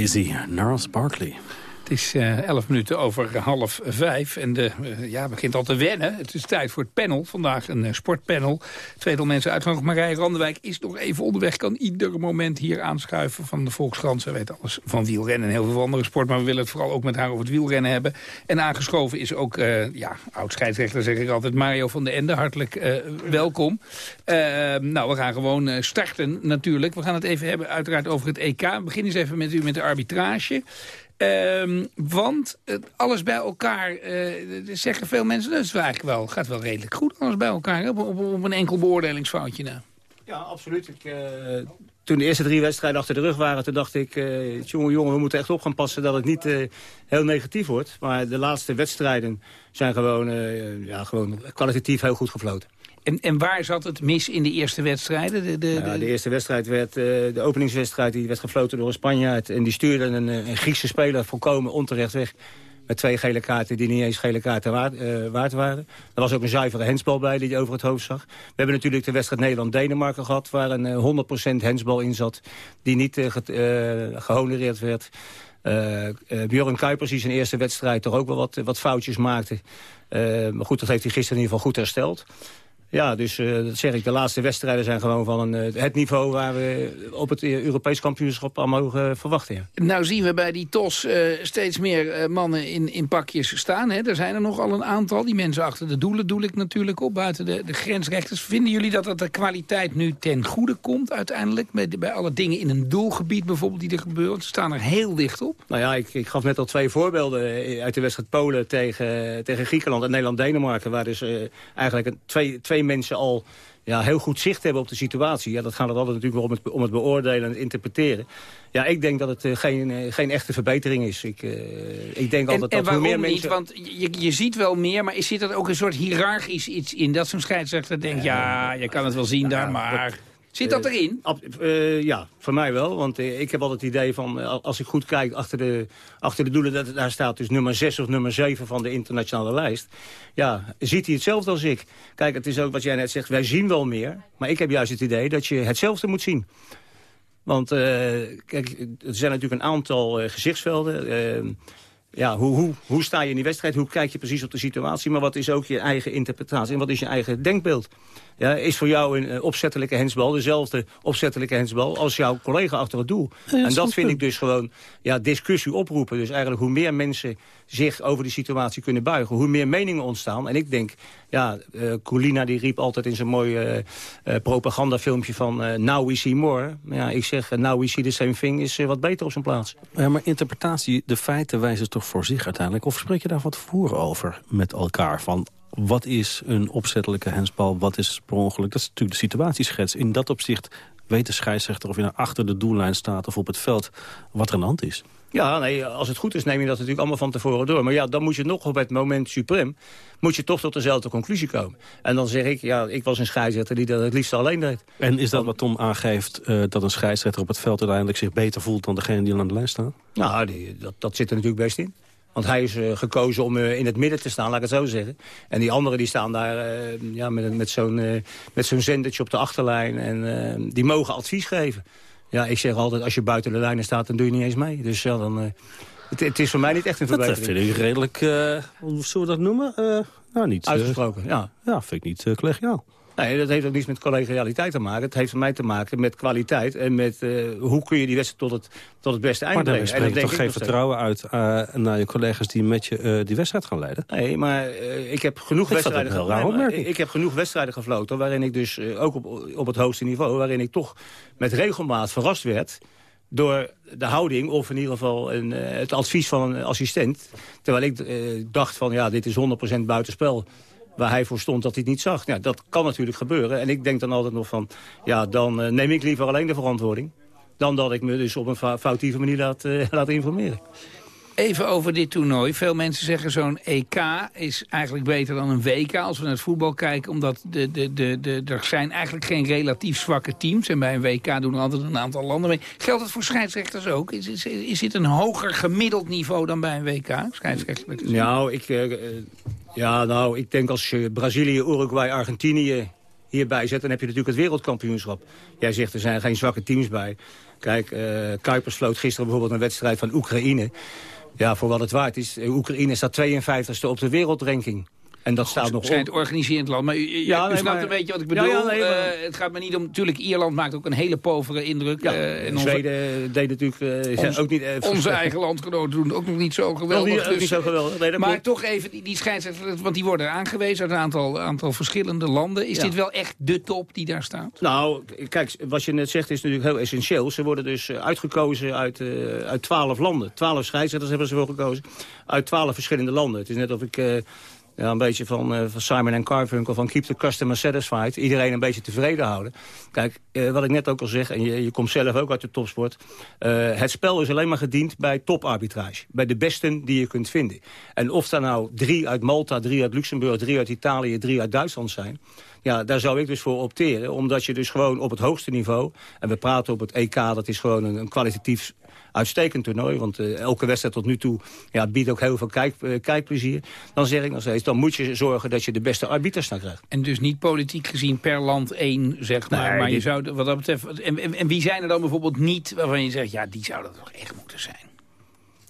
Daisy, Narrows Barkley. Het is eh, elf minuten over half vijf en de, eh, ja, begint al te wennen. Het is tijd voor het panel. Vandaag een eh, sportpanel. Tweetal mensen uitgenodigd. Marije Randewijk is nog even onderweg. Kan ieder moment hier aanschuiven van de Volkskrant. Ze weet alles van wielrennen en heel veel andere sport. Maar we willen het vooral ook met haar over het wielrennen hebben. En aangeschoven is ook, ja, oud-scheidsrechter zeg ik altijd, Mario van den Ende. Hartelijk welkom. Nou, we gaan gewoon starten natuurlijk. We gaan het even hebben uiteraard over het EK. We beginnen eens even met u met de arbitrage. Ehm, want eh, alles bij elkaar, eh, zeggen veel mensen, dat is eigenlijk wel, gaat wel redelijk goed. Alles bij elkaar, op, op, een enkel beoordelingsfoutje na. Ja, absoluut. Ik, eh, toen de eerste drie wedstrijden achter de rug waren, toen dacht ik... jongen, jongen, we moeten echt op gaan passen dat het niet heel negatief wordt. Maar de laatste wedstrijden zijn gewoon, ja, gewoon kwalitatief heel goed gefloten. En, en waar zat het mis in de eerste wedstrijden? De, de, Ja, de eerste wedstrijd werd, eh, de openingswedstrijd, die werd gefloten door een Spanjaard. En die stuurde een, eh, een Griekse speler volkomen onterecht weg. Met twee gele kaarten die niet eens gele kaarten waard, eh, waard waren. Er was ook een zuivere hensbal bij die je over het hoofd zag. We hebben natuurlijk de wedstrijd Nederland-Denemarken gehad... waar een eh, 100% hensbal in zat die niet eh, gehonoreerd werd. Björn Kuipers die zijn eerste wedstrijd toch ook wel wat, wat foutjes maakte. Maar goed, dat heeft hij gisteren in ieder geval goed hersteld. Ja, dus eh, dat zeg ik, de laatste wedstrijden zijn gewoon van een, eh, het niveau... waar we op het eh, Europees kampioenschap aan mogen verwachten. Ja. Nou zien we bij die TOS steeds meer mannen in, in pakjes staan. Hè? Er zijn er nog al een aantal. Die mensen achter de doelen doe ik natuurlijk op, buiten de, de grensrechters. Vinden jullie dat, dat de kwaliteit nu ten goede komt uiteindelijk? Bij, de- bij alle dingen in een doelgebied bijvoorbeeld die er gebeuren? Ze staan er heel dicht op. Nou ja, ik, ik gaf net al twee voorbeelden uit de wedstrijd Polen tegen, tegen Griekenland en Nederland-Denemarken. Waar dus eigenlijk een, twee, twee mensen al ja, heel goed zicht hebben op de situatie. Ja, dat gaat het altijd natuurlijk wel om het, om het beoordelen en het interpreteren. Ja, ik denk dat het eh, geen, eh, geen echte verbetering is. Ik, eh, ik denk En, altijd en dat waarom meer niet? mensen... Want je, je ziet wel meer, maar zit er ook een soort hiërarchisch iets in? Dat zo'n scheidsrechter denkt, ja, je kan het wel zien daar, maar... Zit dat Eh, erin? eh, ja, voor mij wel. Want eh, ik heb altijd het idee van, als ik goed kijk achter de, achter de doelen... Dat, daar staat dus nummer 6 of nummer 7 van de internationale lijst. Ja, ziet hij hetzelfde als ik. Kijk, het is ook wat jij net zegt, wij zien wel meer. Maar ik heb juist het idee dat je hetzelfde moet zien. Want kijk, er zijn natuurlijk een aantal gezichtsvelden... Ja, hoe, hoe, hoe sta je in die wedstrijd? Hoe kijk je precies op de situatie? Maar wat is ook je eigen interpretatie? En wat is je eigen denkbeeld? Ja, is voor jou een eh, opzettelijke hensbal dezelfde opzettelijke hensbal als jouw collega achter het doel? Ja, en dat vind ik dus gewoon ja, discussie oproepen. Dus eigenlijk hoe meer mensen zich over die situatie kunnen buigen, hoe meer meningen ontstaan. En ik denk, ja, eh Colina die riep altijd in zijn mooie eh, propagandafilmpje van eh, now we see more. Maar ja, ik zeg, now we see the same thing is wat beter op zijn plaats. Ja, maar interpretatie, de feiten wijzen toch voor zich uiteindelijk? Of spreek je daar wat voor over met elkaar? Van wat is een opzettelijke hensbal, wat is per ongeluk? Dat is natuurlijk de situatieschets. In dat opzicht weet de scheidsrechter of je nou achter de doellijn staat of op het veld wat er aan de hand is. Ja, nee, als het goed is neem je dat natuurlijk allemaal van tevoren door. Maar ja, dan moet je nog op het moment suprem... moet je toch tot dezelfde conclusie komen. En dan zeg ik, ja, ik was een scheidsrechter die dat het liefst alleen deed. En is dat wat Tom aangeeft eh, dat een scheidsrechter op het veld uiteindelijk zich beter voelt dan degene die aan de lijn staat? Nou, die, dat, dat zit er natuurlijk best in. Want hij is eh, gekozen om eh, in het midden te staan, laat ik het zo zeggen. En die anderen die staan daar eh, ja, met, met zo'n met zo'n zendertje op de achterlijn. En die mogen advies geven. Ja, ik zeg altijd, als je buiten de lijnen staat, dan doe je niet eens mee. Dus ja, dan... het, het is voor mij niet echt een Dat verbetering. vind ik redelijk, hoe zullen we dat noemen? Nou, niet... Uitgesproken, ja. Ja, vind ik niet collegiaal. Nee, dat heeft ook niets met collegialiteit te maken. Het heeft voor mij te maken met kwaliteit en met eh, hoe kun je die wedstrijd tot het, tot het beste eind Maar brengen. daarmee En dat spreekt toch geen vertrouwen uit eh, naar je collega's die met je eh, die wedstrijd gaan leiden? Nee, maar ik heb genoeg Ik wedstrijden nee, maar opmerking. Ik heb genoeg wedstrijden gefloten waarin ik dus ook op, op het hoogste niveau, waarin ik toch met regelmaat verrast werd door de houding of in ieder geval een, het advies van een assistent. Terwijl ik dacht van ja, dit is 100% buitenspel. Waar hij voor stond dat hij het niet zag. Ja, dat kan natuurlijk gebeuren. En ik denk dan altijd nog van, ja, dan eh, neem ik liever alleen de verantwoording. Dan dat ik me dus op een foutieve manier laat, eh, laat informeren. Even over dit toernooi. Veel mensen zeggen zo'n EK is eigenlijk beter dan een WK als we naar het voetbal kijken. Omdat de, de, de, de, er zijn eigenlijk geen relatief zwakke teams. En bij een WK doen er altijd een aantal landen mee. Geldt het voor scheidsrechters ook? Is, dit een hoger gemiddeld niveau dan bij een WK? Nou, ik, eh, eh, ja, nou, ik denk als je Brazilië, Uruguay, Argentinië hierbij zet... dan heb je natuurlijk het wereldkampioenschap. Jij zegt er zijn geen zwakke teams bij. Kijk, eh, Kuipers floot gisteren bijvoorbeeld een wedstrijd van Oekraïne. Ja, voor wat het waard is. eh, Oekraïne staat 52e op de wereldranking. En dat staat nog op. het organiserend land. Maar u, u- Ja, u nee, snapt maar- een beetje wat ik bedoel. ja, nee, maar- Eh, het gaat me niet om... Natuurlijk, Ierland maakt ook een hele povere indruk. Ja, eh, en onze- Zweden deed natuurlijk Ons- ook niet... onze eigen landgenoten doen ook nog niet zo geweldig. niet- dus- niet zo geweldig. Nee, maar toch even die, die scheidsrechters, want die worden aangewezen uit een aantal, aantal verschillende landen. Is dit wel echt de top die daar staat? Nou, kijk, wat je net zegt is natuurlijk heel essentieel. Ze worden dus uitgekozen uit, uit 12 landen. 12 scheidsrechters hebben ze voor gekozen. Uit 12 verschillende landen. Het is net of ik... ja, een beetje van, eh, van Simon en Carfunkel van keep the customer satisfied. Iedereen een beetje tevreden houden. Kijk, eh, wat ik net ook al zeg, en je, je komt zelf ook uit de topsport. eh, het spel is alleen maar gediend bij toparbitrage. Bij de besten die je kunt vinden. En of daar nou drie uit Malta, drie uit Luxemburg, drie uit Italië, drie uit Duitsland zijn. Ja, daar zou ik dus voor opteren. Omdat je dus gewoon op het hoogste niveau... en we praten op het EK, dat is gewoon een, een kwalitatief uitstekend toernooi. Want eh, elke wedstrijd tot nu toe ja, biedt ook heel veel kijk, eh, kijkplezier. Dan zeg ik nog steeds, dan moet je zorgen dat je de beste arbiters naar krijgt. En dus niet politiek gezien per land één, zeg maar. Nee, maar je zou, wat dat betreft, en, en, en wie zijn er dan bijvoorbeeld niet waarvan je zegt... ja, die zouden toch echt moeten zijn?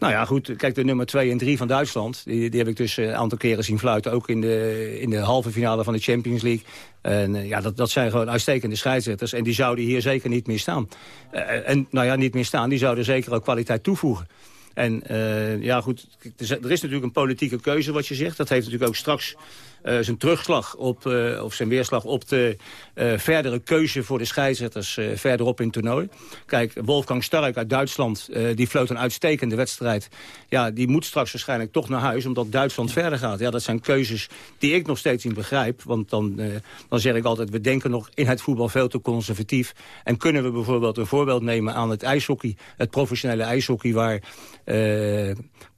Nou ja, goed. Kijk, de nummer 2 en 3 van Duitsland... Die, die heb ik dus eh, een aantal keren zien fluiten. Ook in de, in de halve finale van de Champions League. En eh, ja, dat, dat zijn gewoon uitstekende scheidsrechters. En die zouden hier zeker niet meer staan. Eh, en nou ja, niet meer staan. Die zouden zeker ook kwaliteit toevoegen. En ja, goed, er is natuurlijk een politieke keuze wat je zegt. Dat heeft natuurlijk ook straks zijn terugslag op, eh, of zijn weerslag op de eh, verdere keuze voor de scheidsrechters eh, verderop in het toernooi. Kijk, Wolfgang Stark uit Duitsland, eh, die floot een uitstekende wedstrijd. Ja, die moet straks waarschijnlijk toch naar huis, omdat Duitsland verder gaat. Ja, dat zijn keuzes die ik nog steeds niet begrijp. Want dan, eh, dan zeg ik altijd, we denken nog in het voetbal veel te conservatief. En kunnen we bijvoorbeeld een voorbeeld nemen aan het ijshockey, het professionele ijshockey, waar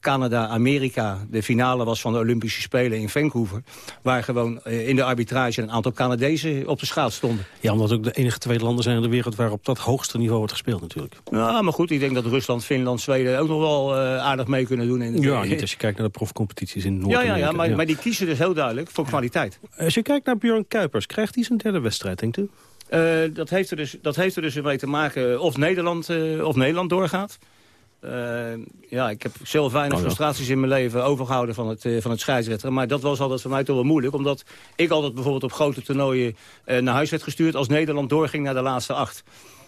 eh, Canada, Amerika de finale was van de Olympische Spelen in Vancouver. Waar gewoon eh, in de arbitrage een aantal Canadezen op de schaats stonden. Ja, omdat ook de enige twee landen zijn in de wereld waar op dat hoogste niveau wordt gespeeld natuurlijk. Ja, maar goed, ik denk dat Rusland, Finland, Zweden ook nog wel eh, aardig mee kunnen doen. In Ja, niet als je kijkt naar de profcompetities in ja, Noord-Amerika. ja, ja, maar, maar die kiezen dus heel duidelijk voor kwaliteit. Als je kijkt naar Björn Kuipers, krijgt hij zijn derde wedstrijd, denkt u? Eh, dat, heeft er dus, dat heeft er dus mee te maken of Nederland, eh, of Nederland doorgaat. Eh, ja, ik heb zelf weinig Oh frustraties in mijn leven overgehouden van het, eh, van het scheidsrechter. Maar dat was altijd voor mij toch wel moeilijk. Omdat ik altijd bijvoorbeeld op grote toernooien eh, naar huis werd gestuurd... als Nederland doorging naar de laatste acht.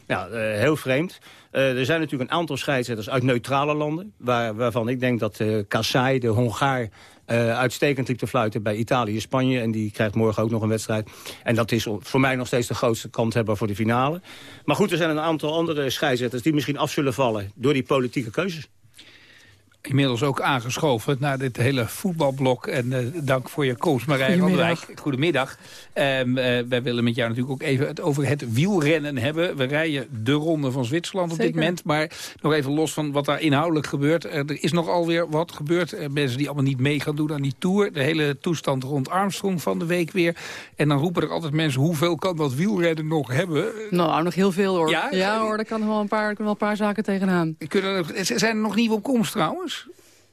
Ja, heel vreemd. Er zijn natuurlijk een aantal scheidsrechters uit neutrale landen... Waar, waarvan ik denk dat Kassai, de Hongaar... eh, uitstekend liep te fluiten bij Italië, Spanje. En die krijgt morgen ook nog een wedstrijd. En dat is voor mij nog steeds de grootste kanthebber voor de finale. Maar goed, er zijn een aantal andere scheidsrechters... die misschien af zullen vallen door die politieke keuzes. Inmiddels ook aangeschoven naar dit hele voetbalblok. En eh, dank voor je komst, Marijn Goedemiddag. Randwijk. Goedemiddag. Eh, wij willen met jou natuurlijk ook even het over het wielrennen hebben. We rijden de ronde van Zwitserland op dit moment. Maar nog even los van wat daar inhoudelijk gebeurt. Er is nog alweer wat gebeurd. Eh, mensen die allemaal niet mee gaan doen aan die Tour. De hele toestand rond Armstrong van de week weer. En dan roepen er altijd mensen, hoeveel kan dat wielrennen nog hebben? Nou, nog heel veel hoor. Ja? Ja, hoor, daar kan wel een paar, kan wel een paar zaken tegenaan. Kunnen er, zijn er nog nieuwe op komst trouwens?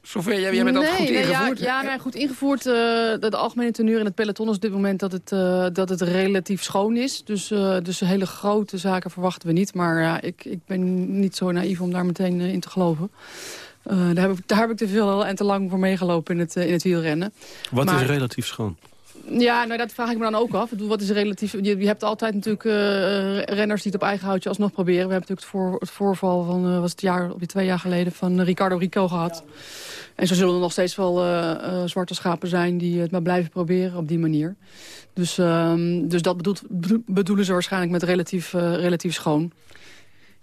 Zover jij, jij bent altijd goed nee, ingevoerd. Ja, ja nee, goed ingevoerd. eh, de, de algemene teneur in het peloton is op dit moment dat het, eh, dat het relatief schoon is. Dus, eh, dus hele grote zaken verwachten we niet. Maar ja, ik, ik ben niet zo naïef om daar meteen eh, in te geloven. Eh, daar, heb ik, daar heb ik te veel en te lang voor meegelopen in het, in het wielrennen. Wat Maar- is relatief schoon? Ja, nou dat vraag ik me dan ook af. Ik bedoel, Wat is relatief? Je, je hebt altijd natuurlijk eh, renners die het op eigen houtje alsnog proberen. We hebben natuurlijk het, voor, het voorval van, eh, was het jaar, op twee jaar geleden, van Ricardo Rico gehad. En zo zullen er nog steeds wel eh, eh, zwarte schapen zijn die het maar blijven proberen op die manier. Dus, ehm, dus dat bedoelt, bedoelen ze waarschijnlijk met relatief, eh, relatief schoon.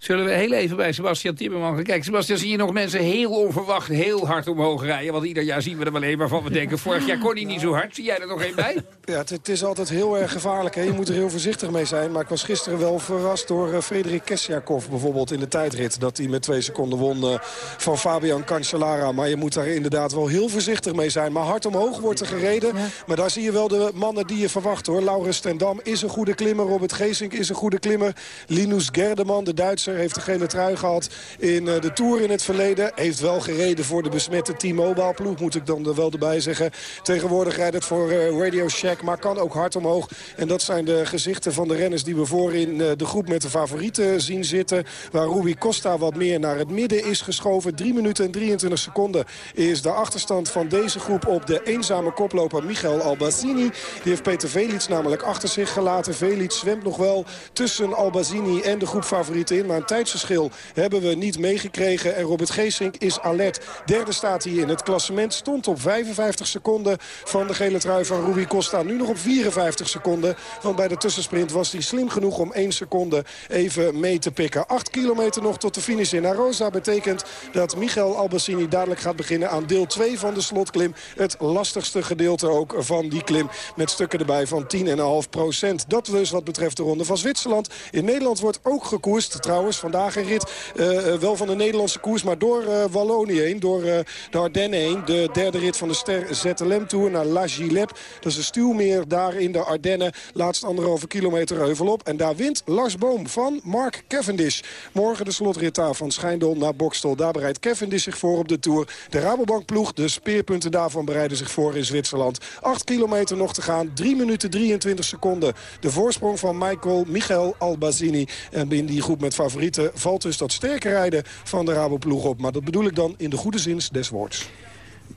Zullen we heel even bij Sebastian Timmerman gaan kijken. Sebastian, zie je nog mensen heel onverwacht heel hard omhoog rijden? Want ieder jaar zien we er wel een waarvan we denken... vorig jaar kon hij niet zo hard. Zie jij er nog één bij? Ja, het, het is altijd heel erg gevaarlijk. Hè? Je moet er heel voorzichtig mee zijn. Maar ik was gisteren wel verrast door eh, Frederik Kesjakov bijvoorbeeld in de tijdrit. Dat hij met twee seconden won eh, van Fabian Cancellara. Maar je moet daar inderdaad wel heel voorzichtig mee zijn. Maar hard omhoog wordt er gereden. Maar daar zie je wel de mannen die je verwacht hoor. Laurens Stendam is een goede klimmer. Robert Geesink is een goede klimmer. Linus Gerdeman, de Duitser, heeft de gele trui gehad in eh, de Tour in het verleden. Heeft wel gereden voor de besmette T-Mobile ploeg, moet ik dan er wel erbij zeggen. Tegenwoordig rijdt het voor eh, Radio Shack, maar kan ook hard omhoog. En dat zijn de gezichten van de renners die we voorin eh, de groep met de favorieten zien zitten. Waar Rui Costa wat meer naar het midden is geschoven. 3 minuten en 23 seconden is de achterstand van deze groep op de eenzame koploper Michael Albazini. Die heeft Peter Velits namelijk achter zich gelaten. Velits zwemt nog wel tussen Albazini en de groep favorieten in. Een tijdsverschil hebben we niet meegekregen. En Robert Geesink is alert. Derde staat hij in het klassement. Stond op 55 seconden van de gele trui van Rui Costa. Nu nog op 54 seconden. Want bij de tussensprint was hij slim genoeg om 1 seconde even mee te pikken. 8 kilometer nog tot de finish in Arosa. Betekent dat Michael Albacini dadelijk gaat beginnen aan deel 2 van de slotklim. Het lastigste gedeelte ook van die klim. Met stukken erbij van 10,5 procent. Dat dus wat betreft de ronde van Zwitserland. In Nederland wordt ook gekoerst. Trouwens, vandaag een rit eh, eh, wel van de Nederlandse koers. Maar door eh, Wallonië heen. Door de Ardennen heen. De derde rit van de Ster ZLM Tour naar La Gilep. Dat is een stuwmeer daar in de Ardennen. Laatst anderhalve kilometer heuvel op. En daar wint Lars Boom van Mark Cavendish. Morgen de slotrit daar van Schijndel naar Bokstel. Daar bereidt Cavendish zich voor op de Tour. De Rabobank ploeg, de speerpunten daarvan bereiden zich voor in Zwitserland. 8 kilometer nog te gaan. 3 minuten 23 seconden. De voorsprong van Michael Michael Albazini. En in die groep met favorieten valt dus dat sterke rijden van de Raboploeg op. Maar dat bedoel ik dan in de goede zin des woords.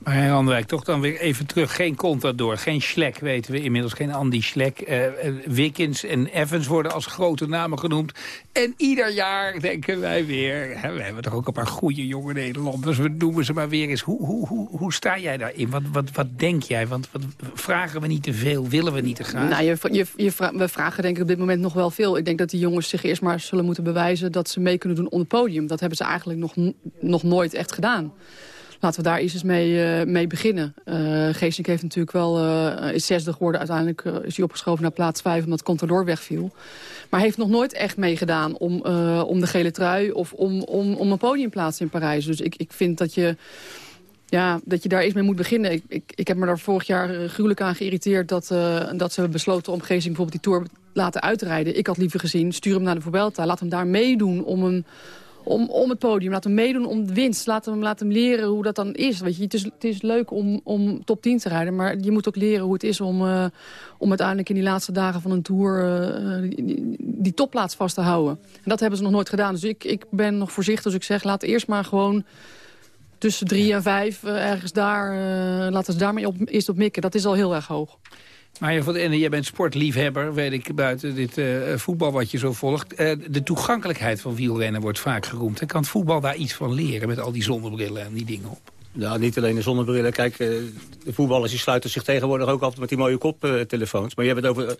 Maar Herr Andwijk, toch dan weer even terug. Geen Contador, geen Schlek, weten we inmiddels. Geen Andy Schlek. Wickens en Evans worden als grote namen genoemd. En ieder jaar denken wij weer... We hebben toch ook een paar goede jonge Nederlanders. We noemen ze maar weer eens. Hoe, hoe, hoe, hoe sta jij daarin? Wat, wat, wat denk jij? Want wat, vragen we niet te veel? Willen we niet te graag? Nou, je, je, we vragen denk ik op dit moment nog wel veel. Ik denk dat die jongens zich eerst maar zullen moeten bewijzen... dat ze mee kunnen doen op het podium. Dat hebben ze eigenlijk nog, nog nooit echt gedaan. Laten we daar eens eens mee, eh, mee beginnen. Uh, Geesink heeft natuurlijk wel, eh, is zesde geworden. Uiteindelijk eh, is hij opgeschoven naar plaats vijf omdat Contador wegviel. Maar heeft nog nooit echt meegedaan om, eh, om de gele trui... of om, om, om een podiumplaats in Parijs. Dus ik, ik vind dat je ja, dat je daar eens mee moet beginnen. Ik, ik, ik heb me daar vorig jaar eh, gruwelijk aan geïrriteerd... dat, eh, dat ze hebben besloten om Geesink bijvoorbeeld die Tour laten uitrijden. Ik had liever gezien, stuur hem naar de Vuelta. Laat hem daar meedoen om, een, om, om het podium. Laat hem meedoen om de winst. Laat hem, laat hem leren hoe dat dan is. Weet je, het, is het is leuk om, om top 10 te rijden... maar je moet ook leren hoe het is om, eh, om uiteindelijk in die laatste dagen van een Tour... eh, die, die, topplaats vast te houden. En dat hebben ze nog nooit gedaan. Dus ik, ik ben nog voorzichtig als ik zeg... laat eerst maar gewoon tussen drie en vijf, eh, ergens daar, eh, laten ze daarmee op, eerst op mikken. Dat is al heel erg hoog. Maar Ende, jij bent sportliefhebber, weet ik, buiten dit eh, voetbal wat je zo volgt. Eh, de toegankelijkheid van wielrennen wordt vaak geroemd. En kan het voetbal daar iets van leren met al die zonnebrillen en die dingen op? Nou, niet alleen de zonnebrillen. Kijk, eh, de voetballers die sluiten zich tegenwoordig ook altijd met die mooie koptelefoons. Maar je hebt het over,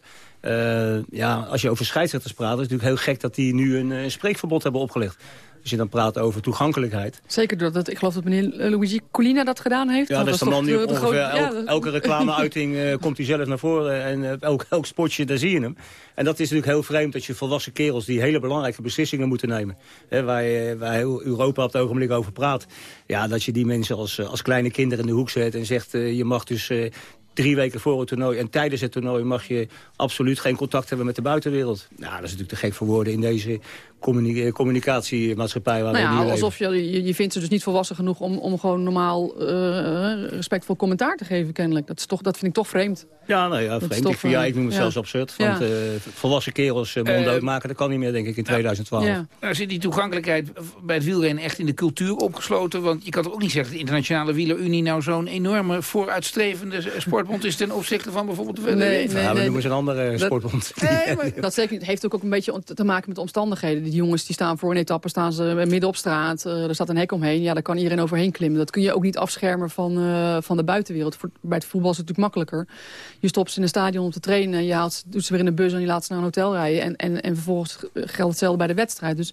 ja, als je over scheidsrechters praat, is het natuurlijk heel gek dat die nu een, eh, spreekverbod hebben opgelegd. Als je dan praat over toegankelijkheid. Zeker doordat, ik geloof dat meneer eh, Luigi Colina dat gedaan heeft. Ja, Want dat is de man nu de- de ongeveer ja, dat- elke reclameuiting eh, komt hij zelf naar voren. En eh, elk, elk spotje, daar zie je hem. En dat is natuurlijk heel vreemd dat je volwassen kerels die hele belangrijke beslissingen moeten nemen. Hè, waar, waar heel Europa op het ogenblik over praat. Ja, dat je die mensen als, eh, als kleine kinderen in de hoek zet en zegt eh, je mag dus... eh, Drie weken voor het toernooi en tijdens het toernooi mag je absoluut geen contact hebben met de buitenwereld. Nou, dat is natuurlijk te gek voor woorden in deze communi- eh, communicatiemaatschappij. waar Nou ja, alsof je, je, je vindt ze dus niet volwassen genoeg om, om gewoon normaal eh, respectvol commentaar te geven, kennelijk. Dat, is toch, dat vind ik toch vreemd. Ja, nou ja, vreemd. toch, ik, vind, ja, eh, ik noem het ja. zelfs absurd. Want Ja. eh, volwassen kerels uh, mond uitmaken, dat kan niet meer, denk ik, in 2012. Nou zit die toegankelijkheid bij het wielrennen echt in de cultuur opgesloten. Want je kan toch ook niet zeggen dat de Internationale Wielerunie nou zo'n enorme vooruitstrevende sportbond is ten opzichte van bijvoorbeeld de Nee, WWF. nee, ja, we nee. noemen ze een andere Dat- sportbond. Nee, maar dat zeker niet. heeft ook, ook een beetje te maken met de omstandigheden. Die jongens die staan voor een etappe, staan ze midden op straat. Eh, er staat een hek omheen. Ja, daar kan iedereen overheen klimmen. Dat kun je ook niet afschermen van, eh, van de buitenwereld. Voor, bij het voetbal is het natuurlijk makkelijker. Je stopt ze in een stadion om te trainen. Je haalt, doet ze weer in de bus en je laat ze naar een hotel rijden. En, en, en vervolgens geldt hetzelfde bij de wedstrijd. Dus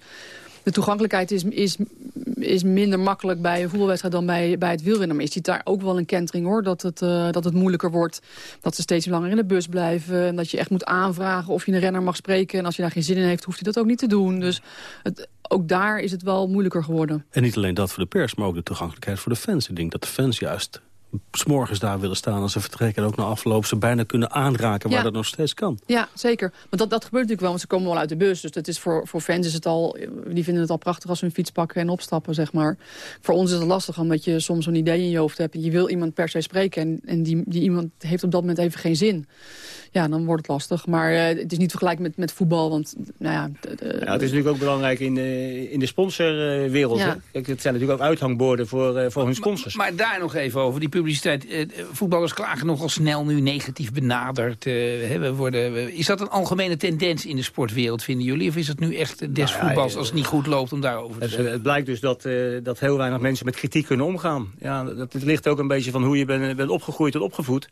de toegankelijkheid is, is, is minder makkelijk bij een voetbalwedstrijd dan bij, bij het wielrennen. Maar je ziet daar ook wel een kentering hoor. Dat het, eh, dat het moeilijker wordt. Dat ze steeds langer in de bus blijven. En dat je echt moet aanvragen of je een renner mag spreken. En als je daar geen zin in heeft, hoeft hij dat ook niet te doen. Dus ook daar is het wel moeilijker geworden. En niet alleen dat voor de pers, maar ook de toegankelijkheid voor de fans. Ik denk dat de fans juist s'morgens daar willen staan als ze vertrekken... en ook na afloop ze bijna kunnen aanraken waar Ja. dat nog steeds kan. Ja, zeker. Want dat, dat gebeurt natuurlijk wel, want ze komen wel uit de bus. Dus dat is voor, voor fans is het al, die vinden het al prachtig als ze hun fiets pakken en opstappen, zeg maar. Voor ons is het lastig, omdat je soms een idee in je hoofd hebt... en je wil iemand per se spreken en, en die, die iemand heeft op dat moment even geen zin. Ja, dan wordt het lastig. Maar eh, het is niet vergelijk met, met voetbal, want nou ja... de- de- Ja, het is natuurlijk ook belangrijk in de, in de sponsorwereld. Ja. hè. Kijk, het zijn natuurlijk ook uithangborden voor, eh, voor hun sponsors. Maar daar nog even over, die publiciteit. Eh, voetballers klagen nogal snel nu negatief benaderd. eh, hè, we worden, is dat een algemene tendens in de sportwereld, vinden jullie? Of is het nu echt des Nou voetbals eh, als het niet goed loopt om daarover te Het, zeggen? het blijkt dus dat, eh, dat heel weinig mensen met kritiek kunnen omgaan. Ja, dat, het ligt ook een beetje van hoe je bent, bent opgegroeid en opgevoed.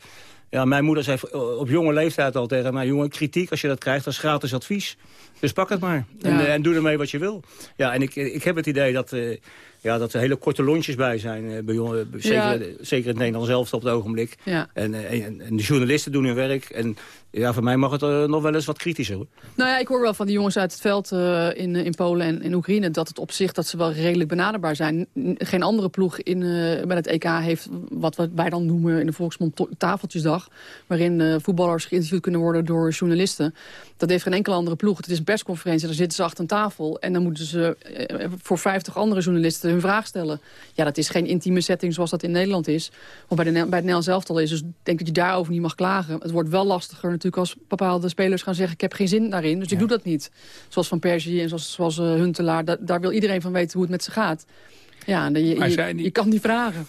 Ja, mijn moeder zei op jonge leeftijd al tegen mij... jongen, kritiek, als je dat krijgt, dat is gratis advies. Dus pak het maar. En, Ja. eh, en doe ermee wat je wil. Ja, en ik, ik heb het idee dat, eh, ja, dat er hele korte lontjes bij zijn. eh, bij jongen, zeker, Ja. zeker in het Nederlands zelf op het ogenblik. Ja. En, eh, en, en de journalisten doen hun werk. En ja, voor mij mag het eh, nog wel eens wat kritischer. Hoor. Nou ja, ik hoor wel van die jongens uit het veld eh, in, in Polen en in Oekraïne... dat het op zich dat ze wel redelijk benaderbaar zijn. Geen andere ploeg in, eh, bij het EK heeft wat wij dan noemen in de volksmond tafeltjesdag... waarin eh, voetballers geïnterviewd kunnen worden door journalisten. Dat heeft geen enkele andere ploeg. Het is een persconferentie, daar zitten ze achter een tafel... en dan moeten ze eh, voor 50 andere journalisten hun vraag stellen. Ja, dat is geen intieme setting zoals dat in Nederland is. Of bij, de, bij het Nederlands elftal is. Dus denk dat je daarover niet mag klagen. Het wordt wel lastiger natuurlijk als bepaalde spelers gaan zeggen... ik heb geen zin daarin, dus ik doe dat niet. Zoals Van Persie en zoals, zoals eh, Huntelaar. Da- daar wil iedereen van weten hoe het met ze gaat. Ja, en je, je kan die vragen.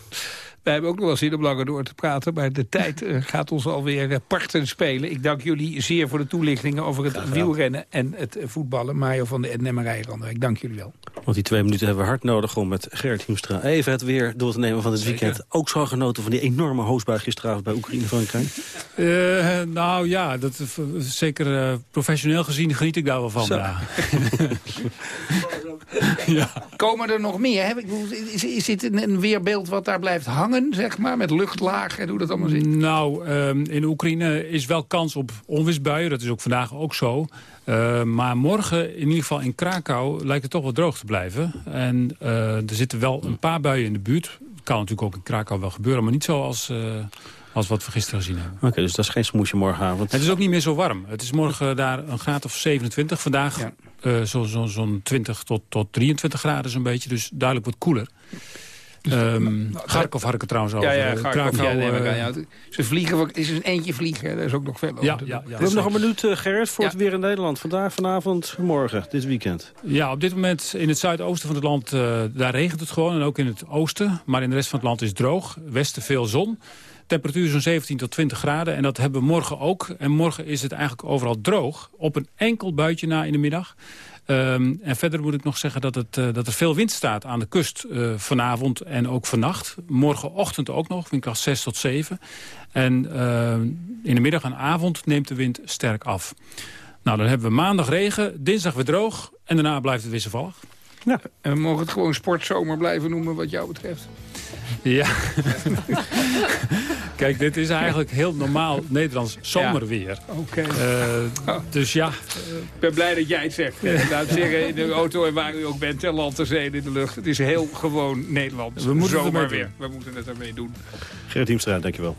Wij hebben ook nog wel zin om langer door te praten. Maar de tijd eh, gaat ons alweer eh, parten spelen. Ik dank jullie zeer voor de toelichtingen over het wielrennen en het eh, voetballen. Mario van de Nemmerij Ik dank jullie wel. Want die twee minuten hebben we hard nodig om met Gerrit Hiemstra even het weer door te nemen van het weekend. Ook zo genoten van die enorme hoosbui gisteravond bij Oekraïne-Frankrijk. Eh, nou ja, dat, zeker professioneel gezien geniet ik daar wel van. Ja. Komen er nog meer? Hè? Ik bedoel, Is, is dit een, een weerbeeld wat daar blijft hangen, zeg maar? Met luchtlaag en hoe dat allemaal zit? Nou, ehm, in Oekraïne is wel kans op onweersbuien. Dat is ook vandaag ook zo. Eh, maar morgen, in ieder geval in Krakau, lijkt het toch wel droog te blijven. En eh, er zitten wel een paar buien in de buurt. Kan natuurlijk ook in Krakau wel gebeuren, maar niet zo als, eh, als wat we gisteren gezien hebben. Oké, dus dat is geen smoesje morgenavond. Het is ook niet meer zo warm. Het is morgen daar een graad of 27. Vandaag eh, zo'n zo, zo'n 20 tot, tot 23 graden zo'n beetje. Dus duidelijk wat koeler. Ehm Garkov had ik het trouwens over. Ja, ja, Eh, ja, eh, ja, Ze vliegen, het is een eentje vliegen, daar is ook nog veel over. Ja, ja. We hebben nog een minuut, eh, Gerrit, voor het weer in Nederland. Vandaag, vanavond, morgen, dit weekend. Ja, op dit moment in het zuidoosten van het land, eh, daar regent het gewoon. En ook in het oosten. Maar in de rest van het land is het droog. Westen veel zon. Temperatuur zo'n 17 tot 20 graden. En dat hebben we morgen ook. En morgen is het eigenlijk overal droog. Op een enkel buitje na in de middag. Ehm, en verder moet ik nog zeggen dat, het, eh, dat er veel wind staat aan de kust eh, vanavond en ook vannacht. Morgenochtend ook nog, windkracht 6 tot 7. En eh, in de middag en avond neemt de wind sterk af. Nou, dan hebben we maandag regen, dinsdag weer droog en daarna blijft het wisselvallig. Ja. En we mogen het gewoon sportzomer blijven noemen wat jou betreft. Ja. Kijk, dit is eigenlijk heel normaal Nederlands zomerweer. Oké. Eh, dus ja, Ik ben blij dat jij het zegt. Laat zeggen, in de auto en waar u ook bent, ter land, ter zee, in de lucht. Het is heel gewoon Nederlands We moeten het ermee zomerweer. doen. We moeten het ermee doen. Gerrit Hiemstra, dankjewel.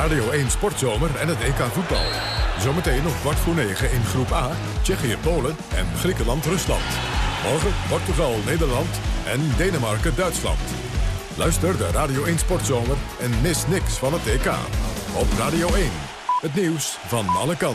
Radio 1 Sportzomer en het EK voetbal. Zometeen om kwart voor negen in groep A, Tsjechië-Polen en Griekenland-Rusland. Morgen Portugal, Nederland en Denemarken-Duitsland. Luister de Radio 1 Sportzomer en mis niks van het EK. Op Radio 1, het nieuws van alle kanten.